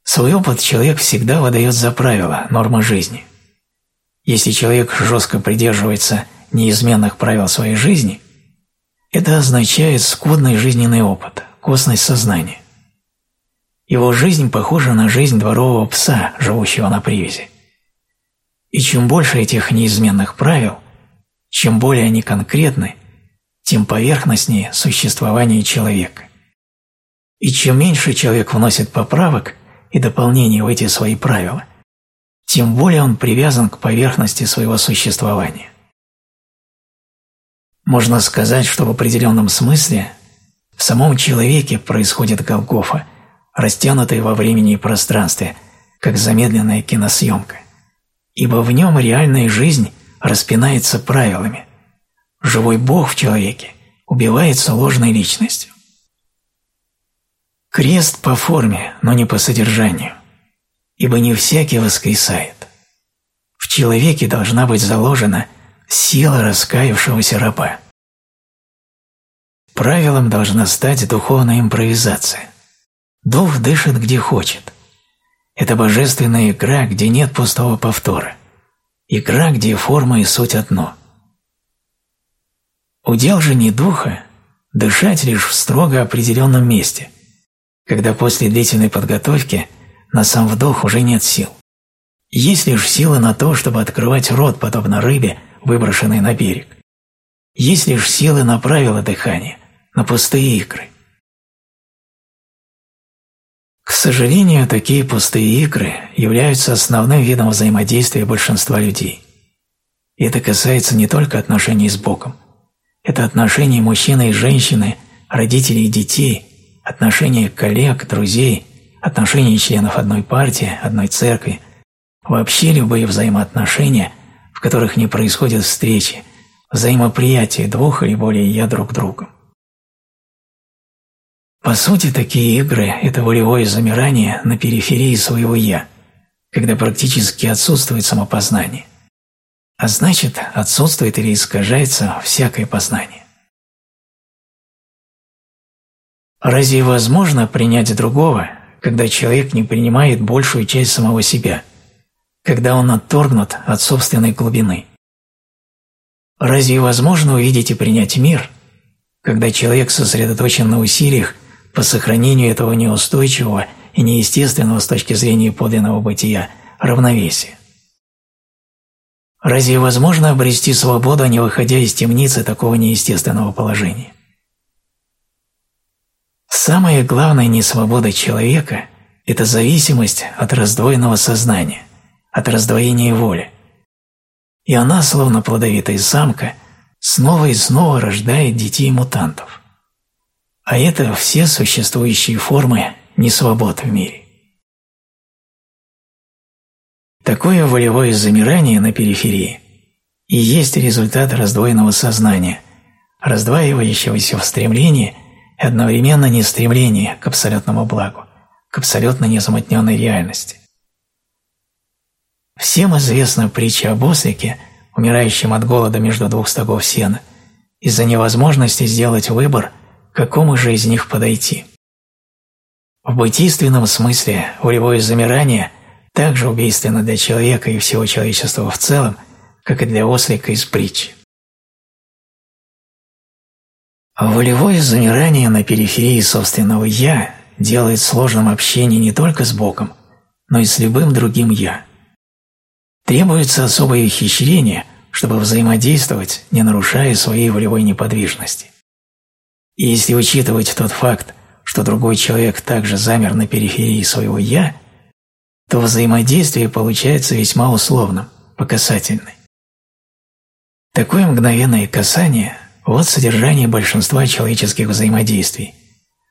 Свой опыт человек всегда выдает за правило, нормы жизни. Если человек жестко придерживается неизменных правил своей жизни, это означает скудный жизненный опыт, косность сознания. Его жизнь похожа на жизнь дворового пса, живущего на привязи. И чем больше этих неизменных правил, чем более они конкретны, тем поверхностнее существование человека. И чем меньше человек вносит поправок и дополнений в эти свои правила, тем более он привязан к поверхности своего существования. Можно сказать, что в определенном смысле в самом человеке происходит Голгофа, растянутая во времени и пространстве, как замедленная киносъемка, ибо в нем реальная жизнь распинается правилами. Живой Бог в человеке убивается ложной личностью. Крест по форме, но не по содержанию, ибо не всякий воскресает. В человеке должна быть заложена сила раскаявшегося раба. Правилом должна стать духовная импровизация. Дух дышит где хочет. Это божественная игра, где нет пустого повтора. Игра, где форма и суть одно. Удел же не духа – дышать лишь в строго определенном месте, когда после длительной подготовки на сам вдох уже нет сил. Есть лишь силы на то, чтобы открывать рот, подобно рыбе, выброшенной на берег. Есть лишь силы на правила дыхания, на пустые игры. К сожалению, такие пустые игры являются основным видом взаимодействия большинства людей. И это касается не только отношений с Богом. Это отношения мужчины и женщины, родителей и детей, отношения коллег, друзей, отношения членов одной партии, одной церкви, вообще любые взаимоотношения, в которых не происходит встречи, взаимоприятие двух или более «я» друг другом. По сути, такие игры – это волевое замирание на периферии своего «я», когда практически отсутствует самопознание. А значит, отсутствует или искажается всякое познание. Разве возможно принять другого, когда человек не принимает большую часть самого себя, когда он отторгнут от собственной глубины? Разве возможно увидеть и принять мир, когда человек сосредоточен на усилиях по сохранению этого неустойчивого и неестественного с точки зрения подлинного бытия равновесия. Разве возможно обрести свободу, не выходя из темницы такого неестественного положения? Самая главная несвобода человека – это зависимость от раздвоенного сознания, от раздвоения воли. И она, словно плодовитая самка, снова и снова рождает детей-мутантов. А это все существующие формы несвобод в мире. Такое волевое замирание на периферии и есть результат раздвоенного сознания, раздваивающегося в стремлении и одновременно не стремление к абсолютному благу, к абсолютно незамутненной реальности. Всем известна притча об ослике, умирающем от голода между двух стогов сена, из-за невозможности сделать выбор – к какому же из них подойти. В бытийственном смысле волевое замирание также убийственно для человека и всего человечества в целом, как и для ослика из притчи. Волевое замирание на периферии собственного «я» делает сложным общение не только с Богом, но и с любым другим «я». Требуется особое ухищрение, чтобы взаимодействовать, не нарушая своей волевой неподвижности. И если учитывать тот факт, что другой человек также замер на периферии своего «я», то взаимодействие получается весьма условным, по Такое мгновенное касание – вот содержание большинства человеческих взаимодействий,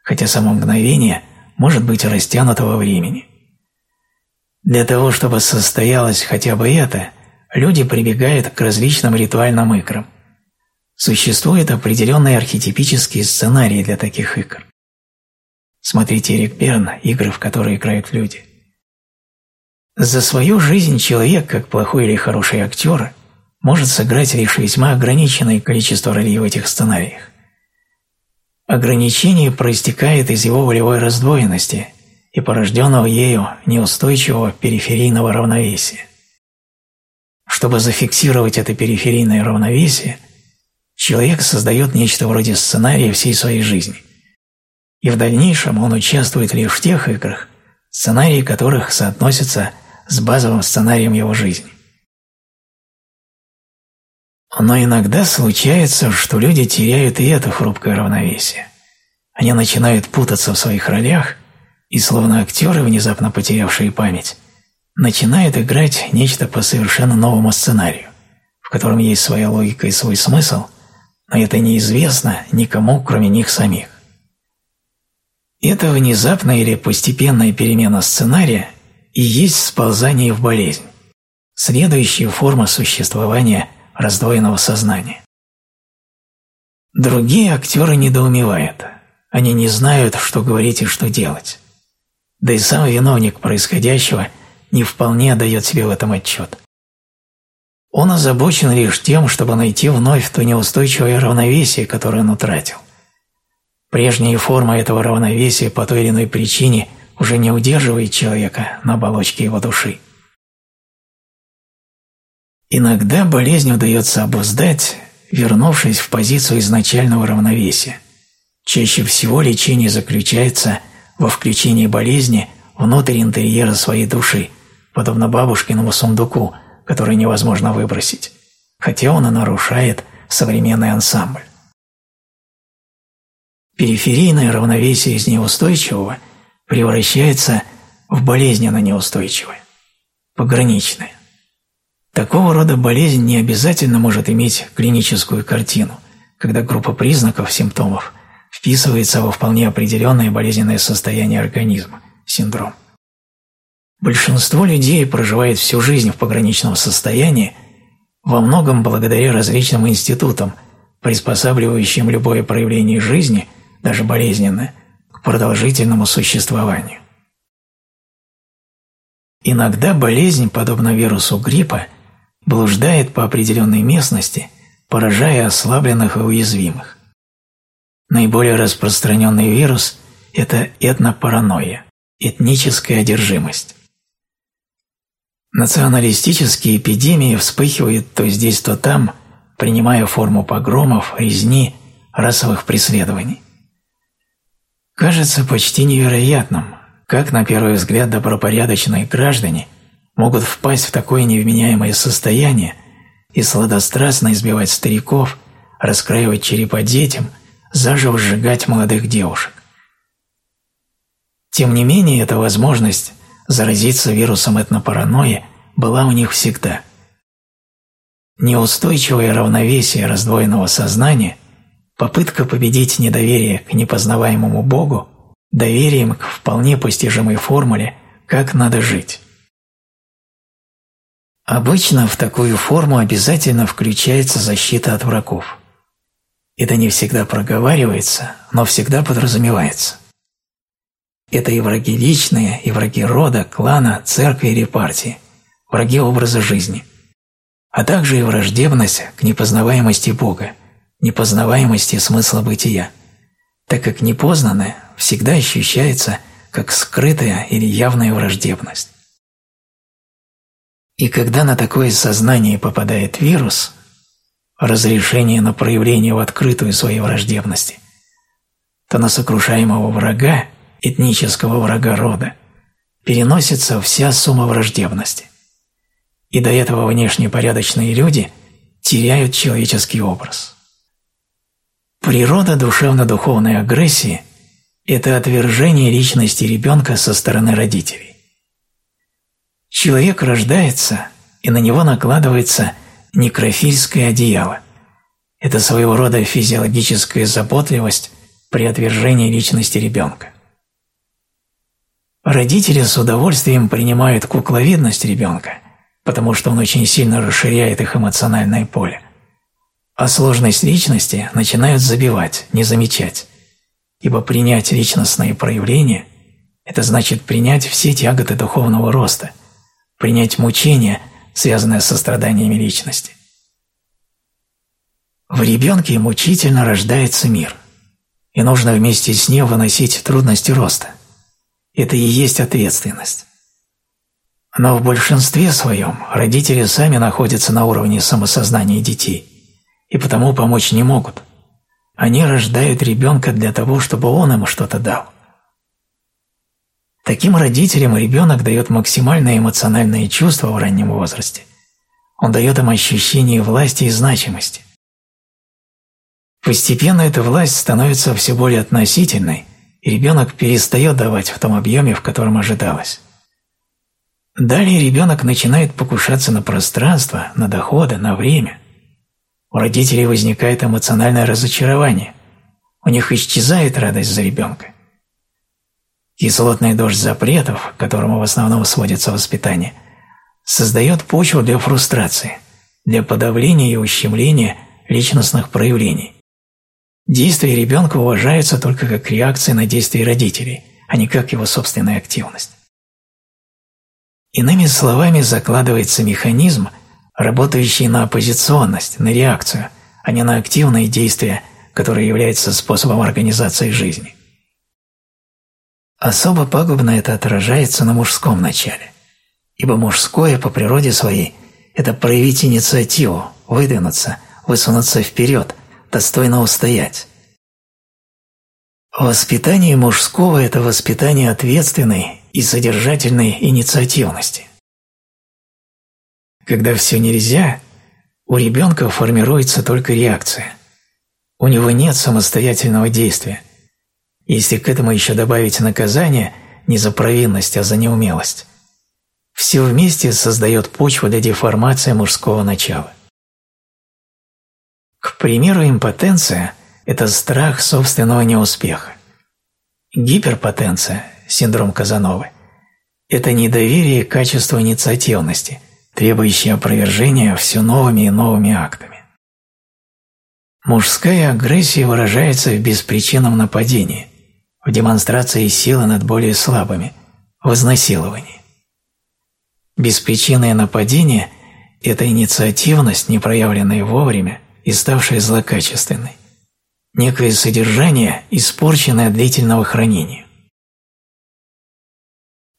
хотя само мгновение может быть растянуто во времени. Для того, чтобы состоялось хотя бы это, люди прибегают к различным ритуальным икрам – Существуют определенные архетипические сценарии для таких игр. Смотрите Эрик Берн «Игры, в которые играют люди». За свою жизнь человек, как плохой или хороший актер, может сыграть лишь весьма ограниченное количество ролей в этих сценариях. Ограничение проистекает из его волевой раздвоенности и порожденного ею неустойчивого периферийного равновесия. Чтобы зафиксировать это периферийное равновесие, человек создает нечто вроде сценария всей своей жизни. И в дальнейшем он участвует лишь в тех играх, сценарии которых соотносятся с базовым сценарием его жизни. Но иногда случается, что люди теряют и это хрупкое равновесие. Они начинают путаться в своих ролях, и словно актеры, внезапно потерявшие память, начинают играть нечто по совершенно новому сценарию, в котором есть своя логика и свой смысл, но это неизвестно никому, кроме них самих. Это внезапная или постепенная перемена сценария и есть сползание в болезнь, следующая форма существования раздвоенного сознания. Другие актеры недоумевают, они не знают, что говорить и что делать. Да и сам виновник происходящего не вполне дает себе в этом отчет. Он озабочен лишь тем, чтобы найти вновь то неустойчивое равновесие, которое он утратил. Прежняя форма этого равновесия по той или иной причине уже не удерживает человека на оболочке его души. Иногда болезнь удается обуздать, вернувшись в позицию изначального равновесия. Чаще всего лечение заключается во включении болезни внутрь интерьера своей души, подобно бабушкиному сундуку, который невозможно выбросить, хотя он и нарушает современный ансамбль. Периферийное равновесие из неустойчивого превращается в болезненно неустойчивое, пограничное. Такого рода болезнь не обязательно может иметь клиническую картину, когда группа признаков, симптомов вписывается во вполне определенное болезненное состояние организма – синдром. Большинство людей проживает всю жизнь в пограничном состоянии во многом благодаря различным институтам, приспосабливающим любое проявление жизни, даже болезненное, к продолжительному существованию. Иногда болезнь, подобно вирусу гриппа, блуждает по определенной местности, поражая ослабленных и уязвимых. Наиболее распространенный вирус – это этнопаранойя, этническая одержимость. Националистические эпидемии вспыхивают то здесь, то там, принимая форму погромов, резни, расовых преследований. Кажется почти невероятным, как на первый взгляд добропорядочные граждане могут впасть в такое невменяемое состояние и сладострастно избивать стариков, раскраивать черепа детям – заживо сжигать молодых девушек. Тем не менее, эта возможность заразиться вирусом этнопаранойи была у них всегда. Неустойчивое равновесие раздвоенного сознания, попытка победить недоверие к непознаваемому Богу доверием к вполне постижимой формуле «как надо жить». Обычно в такую форму обязательно включается защита от врагов. Это не всегда проговаривается, но всегда подразумевается. Это и враги личные, и враги рода, клана, церкви или партии, враги образа жизни, а также и враждебность к непознаваемости Бога, непознаваемости смысла бытия, так как непознанное всегда ощущается как скрытая или явная враждебность. И когда на такое сознание попадает вирус, разрешение на проявление в открытую своей враждебности, то на сокрушаемого врага, этнического врага рода, переносится вся сумма враждебности. И до этого внешне порядочные люди теряют человеческий образ. Природа душевно-духовной агрессии – это отвержение личности ребенка со стороны родителей. Человек рождается, и на него накладывается некрофильское одеяло. Это своего рода физиологическая заботливость при отвержении личности ребенка. Родители с удовольствием принимают кукловидность ребенка, потому что он очень сильно расширяет их эмоциональное поле. А сложность личности начинают забивать, не замечать, ибо принять личностные проявления – это значит принять все тяготы духовного роста, принять мучения, связанные со страданиями личности. В ребенке мучительно рождается мир, и нужно вместе с ним выносить трудности роста. Это и есть ответственность. Но в большинстве своем родители сами находятся на уровне самосознания детей и потому помочь не могут. Они рождают ребенка для того, чтобы он им что-то дал. Таким родителям ребенок дает максимальное эмоциональное чувство в раннем возрасте. Он дает им ощущение власти и значимости. Постепенно эта власть становится все более относительной, и ребенок перестает давать в том объеме, в котором ожидалось. Далее ребенок начинает покушаться на пространство, на доходы, на время. У родителей возникает эмоциональное разочарование. У них исчезает радость за ребенка. Кислотный дождь запретов, к которому в основном сводится воспитание, создает почву для фрустрации, для подавления и ущемления личностных проявлений. Действия ребенка уважаются только как реакция на действия родителей, а не как его собственная активность. Иными словами, закладывается механизм, работающий на оппозиционность, на реакцию, а не на активные действия, которые являются способом организации жизни. Особо пагубно это отражается на мужском начале, ибо мужское по природе своей – это проявить инициативу, выдвинуться, высунуться вперед, достойно устоять. Воспитание мужского – это воспитание ответственной и содержательной инициативности. Когда все нельзя, у ребенка формируется только реакция. У него нет самостоятельного действия. Если к этому еще добавить наказание не за провинность, а за неумелость, все вместе создает почву для деформации мужского начала. К примеру, импотенция – это страх собственного неуспеха. Гиперпотенция – синдром Казановы – это недоверие к качеству инициативности, требующее опровержения все новыми и новыми актами. Мужская агрессия выражается в беспричинном нападении, в демонстрации силы над более слабыми, в изнасиловании. Беспричинное нападение – это инициативность, не проявленная вовремя и ставшая злокачественной. Некое содержание, испорченное от длительного хранения.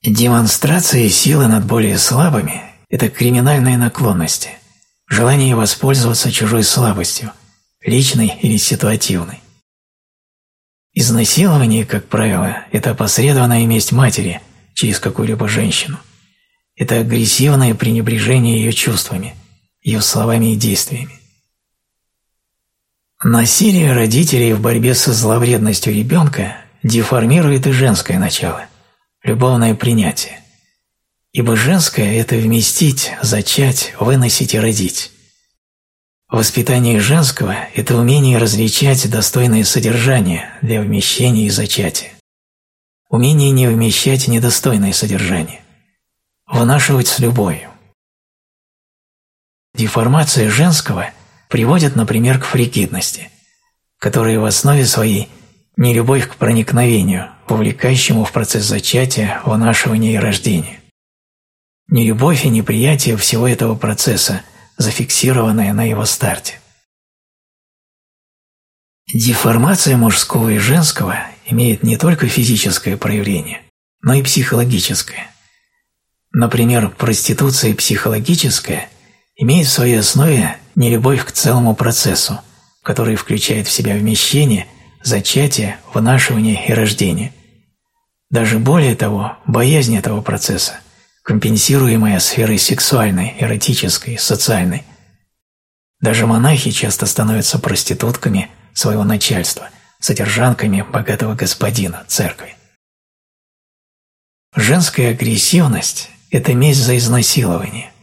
Демонстрация силы над более слабыми – это криминальные наклонности, желание воспользоваться чужой слабостью, личной или ситуативной. Изнасилование, как правило, это опосредованная месть матери через какую-либо женщину. Это агрессивное пренебрежение ее чувствами, ее словами и действиями. Насилие родителей в борьбе со зловредностью ребенка деформирует и женское начало, любовное принятие. Ибо женское – это вместить, зачать, выносить и родить. Воспитание женского – это умение различать достойное содержание для вмещения и зачатия. Умение не вмещать недостойное содержание. Вынашивать с любовью. Деформация женского – приводят, например, к фригидности, которая в основе своей не любовь к проникновению, вовлекающему в процесс зачатия, вынашивания и рождения. Не любовь и неприятие всего этого процесса, зафиксированное на его старте. Деформация мужского и женского имеет не только физическое проявление, но и психологическое. Например, проституция психологическая имеет в своей основе нелюбовь к целому процессу, который включает в себя вмещение, зачатие, вынашивание и рождение. Даже более того, боязнь этого процесса, компенсируемая сферой сексуальной, эротической, социальной. Даже монахи часто становятся проститутками своего начальства, содержанками богатого господина, церкви. Женская агрессивность – это месть за изнасилование –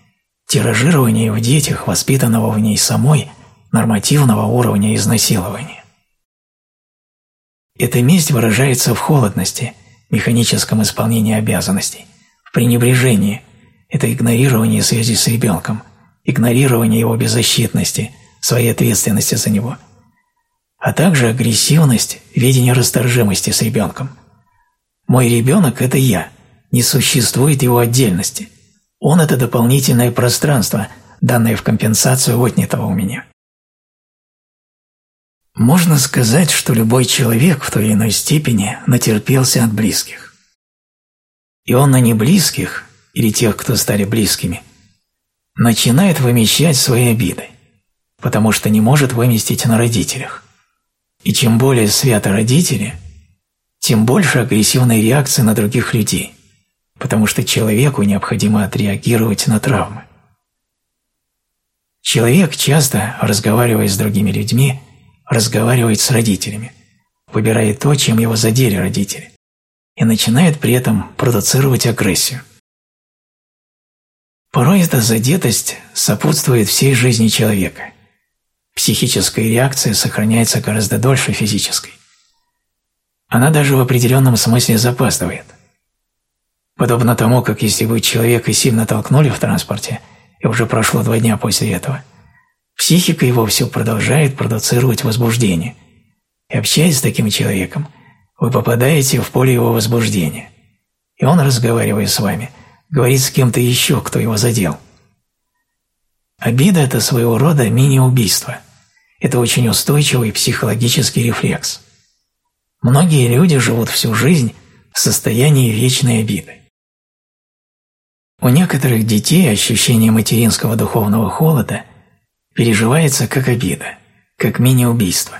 тиражирование в детях, воспитанного в ней самой, нормативного уровня изнасилования. Эта месть выражается в холодности, механическом исполнении обязанностей, в пренебрежении, это игнорирование связи с ребенком, игнорирование его беззащитности, своей ответственности за него, а также агрессивность, видение расторжимости с ребенком. Мой ребенок – это я, не существует его отдельности – Он – это дополнительное пространство, данное в компенсацию отнятого у меня. Можно сказать, что любой человек в той или иной степени натерпелся от близких. И он на неблизких, или тех, кто стали близкими, начинает вымещать свои обиды, потому что не может выместить на родителях. И чем более свято родители, тем больше агрессивной реакции на других людей, потому что человеку необходимо отреагировать на травмы. Человек часто, разговаривая с другими людьми, разговаривает с родителями, выбирает то, чем его задели родители, и начинает при этом продуцировать агрессию. Порой эта задетость сопутствует всей жизни человека. Психическая реакция сохраняется гораздо дольше физической. Она даже в определенном смысле запаздывает. Подобно тому, как если вы человека сильно толкнули в транспорте, и уже прошло два дня после этого – Психика его все продолжает продуцировать возбуждение. И общаясь с таким человеком, вы попадаете в поле его возбуждения. И он, разговаривая с вами, говорит с кем-то еще, кто его задел. Обида – это своего рода мини-убийство. Это очень устойчивый психологический рефлекс. Многие люди живут всю жизнь в состоянии вечной обиды. У некоторых детей ощущение материнского духовного холода – переживается как обида, как мини-убийство,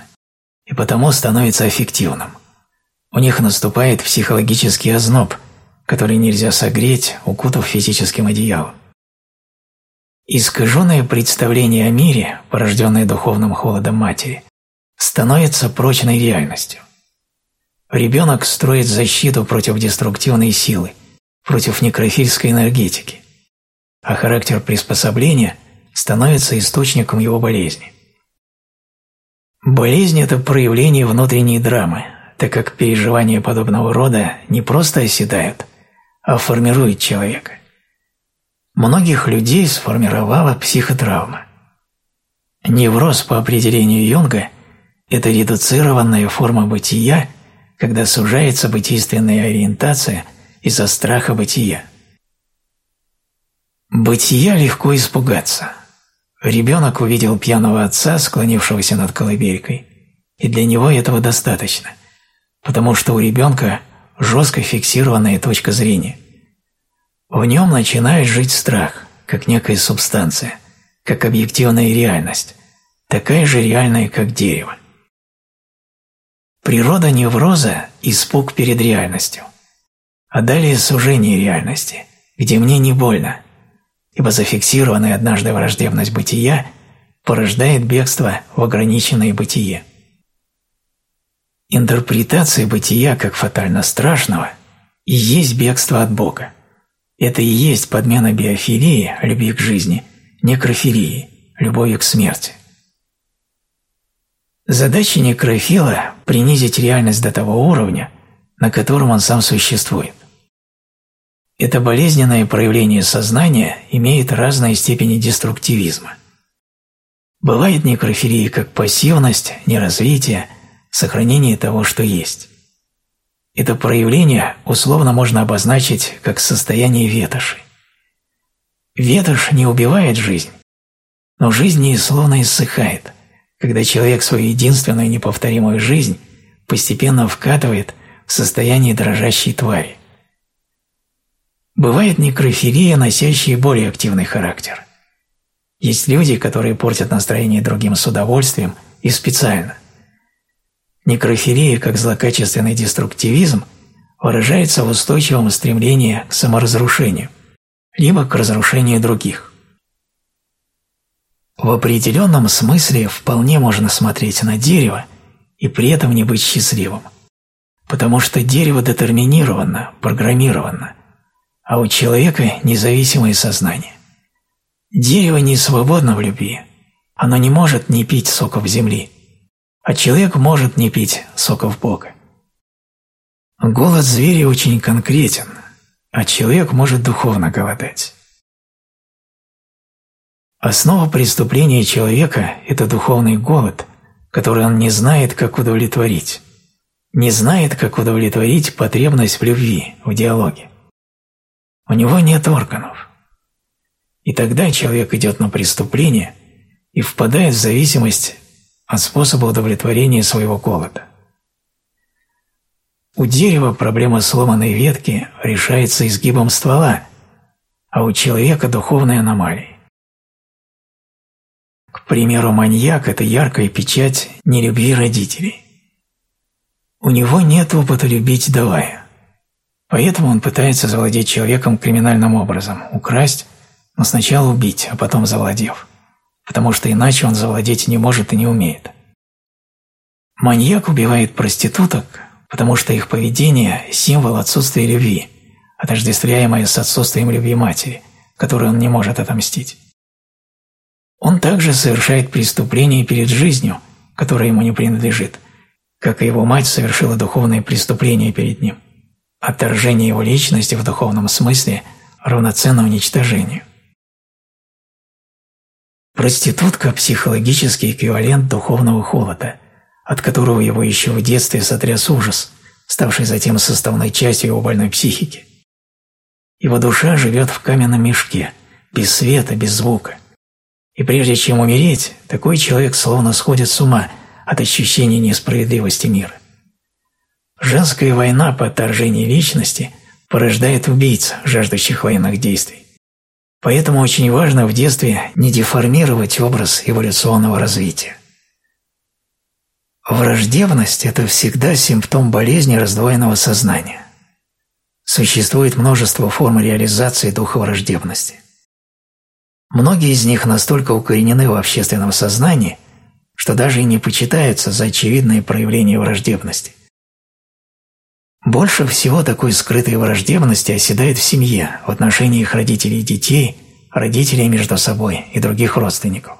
и потому становится аффективным. У них наступает психологический озноб, который нельзя согреть, укутав физическим одеялом. Искаженное представление о мире, порожденное духовным холодом матери, становится прочной реальностью. Ребенок строит защиту против деструктивной силы, против некрофильской энергетики, а характер приспособления – становится источником его болезни. Болезнь – это проявление внутренней драмы, так как переживания подобного рода не просто оседают, а формируют человека. Многих людей сформировала психотравма. Невроз по определению Юнга – это редуцированная форма бытия, когда сужается бытийственная ориентация из-за страха бытия. Бытия легко испугаться, Ребенок увидел пьяного отца, склонившегося над колыбелькой, и для него этого достаточно, потому что у ребенка жестко фиксированная точка зрения. В нем начинает жить страх, как некая субстанция, как объективная реальность, такая же реальная, как дерево. Природа невроза – испуг перед реальностью, а далее сужение реальности, где мне не больно, ибо зафиксированная однажды враждебность бытия порождает бегство в ограниченное бытие. Интерпретация бытия как фатально страшного и есть бегство от Бога. Это и есть подмена биофилии, любви к жизни, некрофилии, любови к смерти. Задача некрофила – принизить реальность до того уровня, на котором он сам существует. Это болезненное проявление сознания имеет разные степени деструктивизма. Бывает некрофилия как пассивность, неразвитие, сохранение того, что есть. Это проявление условно можно обозначить как состояние ветоши. Ветошь не убивает жизнь, но жизнь не словно иссыхает, когда человек свою единственную неповторимую жизнь постепенно вкатывает в состояние дрожащей твари. Бывает некрофилия, носящая более активный характер. Есть люди, которые портят настроение другим с удовольствием и специально. Некрофилия, как злокачественный деструктивизм, выражается в устойчивом стремлении к саморазрушению, либо к разрушению других. В определенном смысле вполне можно смотреть на дерево и при этом не быть счастливым, потому что дерево детерминировано, программировано, а у человека независимое сознание. Дерево не свободно в любви, оно не может не пить соков земли, а человек может не пить соков Бога. Голод зверя очень конкретен, а человек может духовно голодать. Основа преступления человека – это духовный голод, который он не знает, как удовлетворить. Не знает, как удовлетворить потребность в любви, в диалоге. У него нет органов. И тогда человек идет на преступление и впадает в зависимость от способа удовлетворения своего голода. У дерева проблема сломанной ветки решается изгибом ствола, а у человека духовной аномалией. К примеру, маньяк – это яркая печать нелюбви родителей. У него нет опыта любить давая. Поэтому он пытается завладеть человеком криминальным образом, украсть, но сначала убить, а потом завладев. Потому что иначе он завладеть не может и не умеет. Маньяк убивает проституток, потому что их поведение – символ отсутствия любви, отождествляемое с отсутствием любви матери, которой он не может отомстить. Он также совершает преступление перед жизнью, которая ему не принадлежит, как и его мать совершила духовное преступление перед ним. Отторжение его личности в духовном смысле равноценно уничтожению. Проститутка – психологический эквивалент духовного холода, от которого его еще в детстве сотряс ужас, ставший затем составной частью его больной психики. Его душа живет в каменном мешке, без света, без звука – и прежде чем умереть, такой человек словно сходит с ума от ощущения несправедливости мира. Женская война по отторжению личности порождает убийц, жаждущих военных действий. Поэтому очень важно в детстве не деформировать образ эволюционного развития. Враждебность – это всегда симптом болезни раздвоенного сознания. Существует множество форм реализации духа враждебности – Многие из них настолько укоренены в общественном сознании, что даже и не почитаются за очевидные проявления враждебности. Больше всего такой скрытой враждебности оседает в семье в отношении их родителей и детей, родителей между собой и других родственников.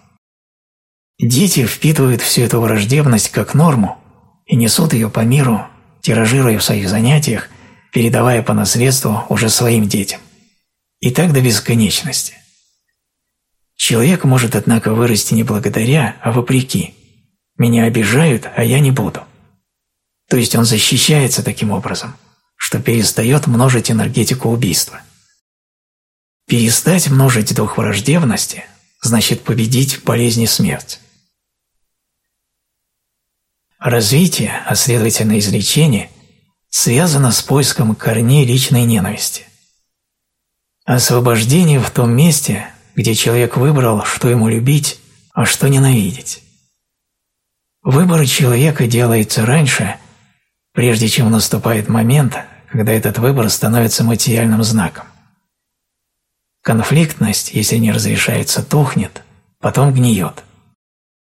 Дети впитывают всю эту враждебность как норму и несут ее по миру, тиражируя в своих занятиях, передавая по наследству уже своим детям. И так до бесконечности. Человек может, однако, вырасти не благодаря, а вопреки. Меня обижают, а я не буду. То есть он защищается таким образом, что перестает множить энергетику убийства. Перестать множить дух враждебности значит победить болезнь и смерть. Развитие, а следовательно излечение, связано с поиском корней личной ненависти. Освобождение в том месте, где человек выбрал, что ему любить, а что ненавидеть. Выбор человека делается раньше, прежде чем наступает момент, когда этот выбор становится материальным знаком. Конфликтность, если не разрешается, тухнет, потом гниет.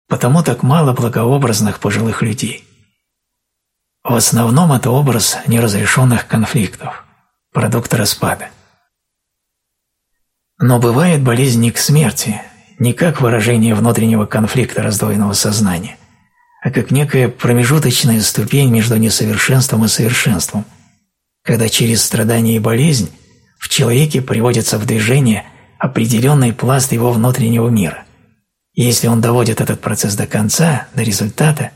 Потому так мало благообразных пожилых людей. В основном это образ неразрешенных конфликтов, продукт распада. Но бывает болезнь не к смерти, не как выражение внутреннего конфликта раздвоенного сознания, а как некая промежуточная ступень между несовершенством и совершенством, когда через страдания и болезнь в человеке приводится в движение определенный пласт его внутреннего мира. И если он доводит этот процесс до конца, до результата,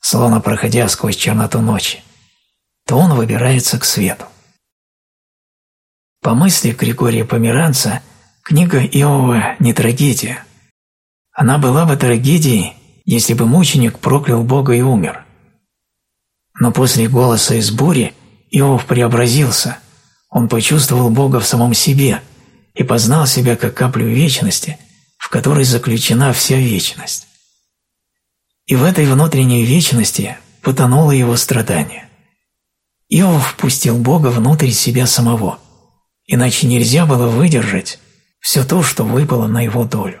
словно проходя сквозь черноту ночи, то он выбирается к свету. По мысли Григория Померанца – Книга Иова не трагедия. Она была бы трагедией, если бы мученик проклял Бога и умер. Но после голоса из бури Иов преобразился, он почувствовал Бога в самом себе и познал себя как каплю вечности, в которой заключена вся вечность. И в этой внутренней вечности потонуло его страдание. Иов впустил Бога внутрь себя самого, иначе нельзя было выдержать все то, что выпало на его долю.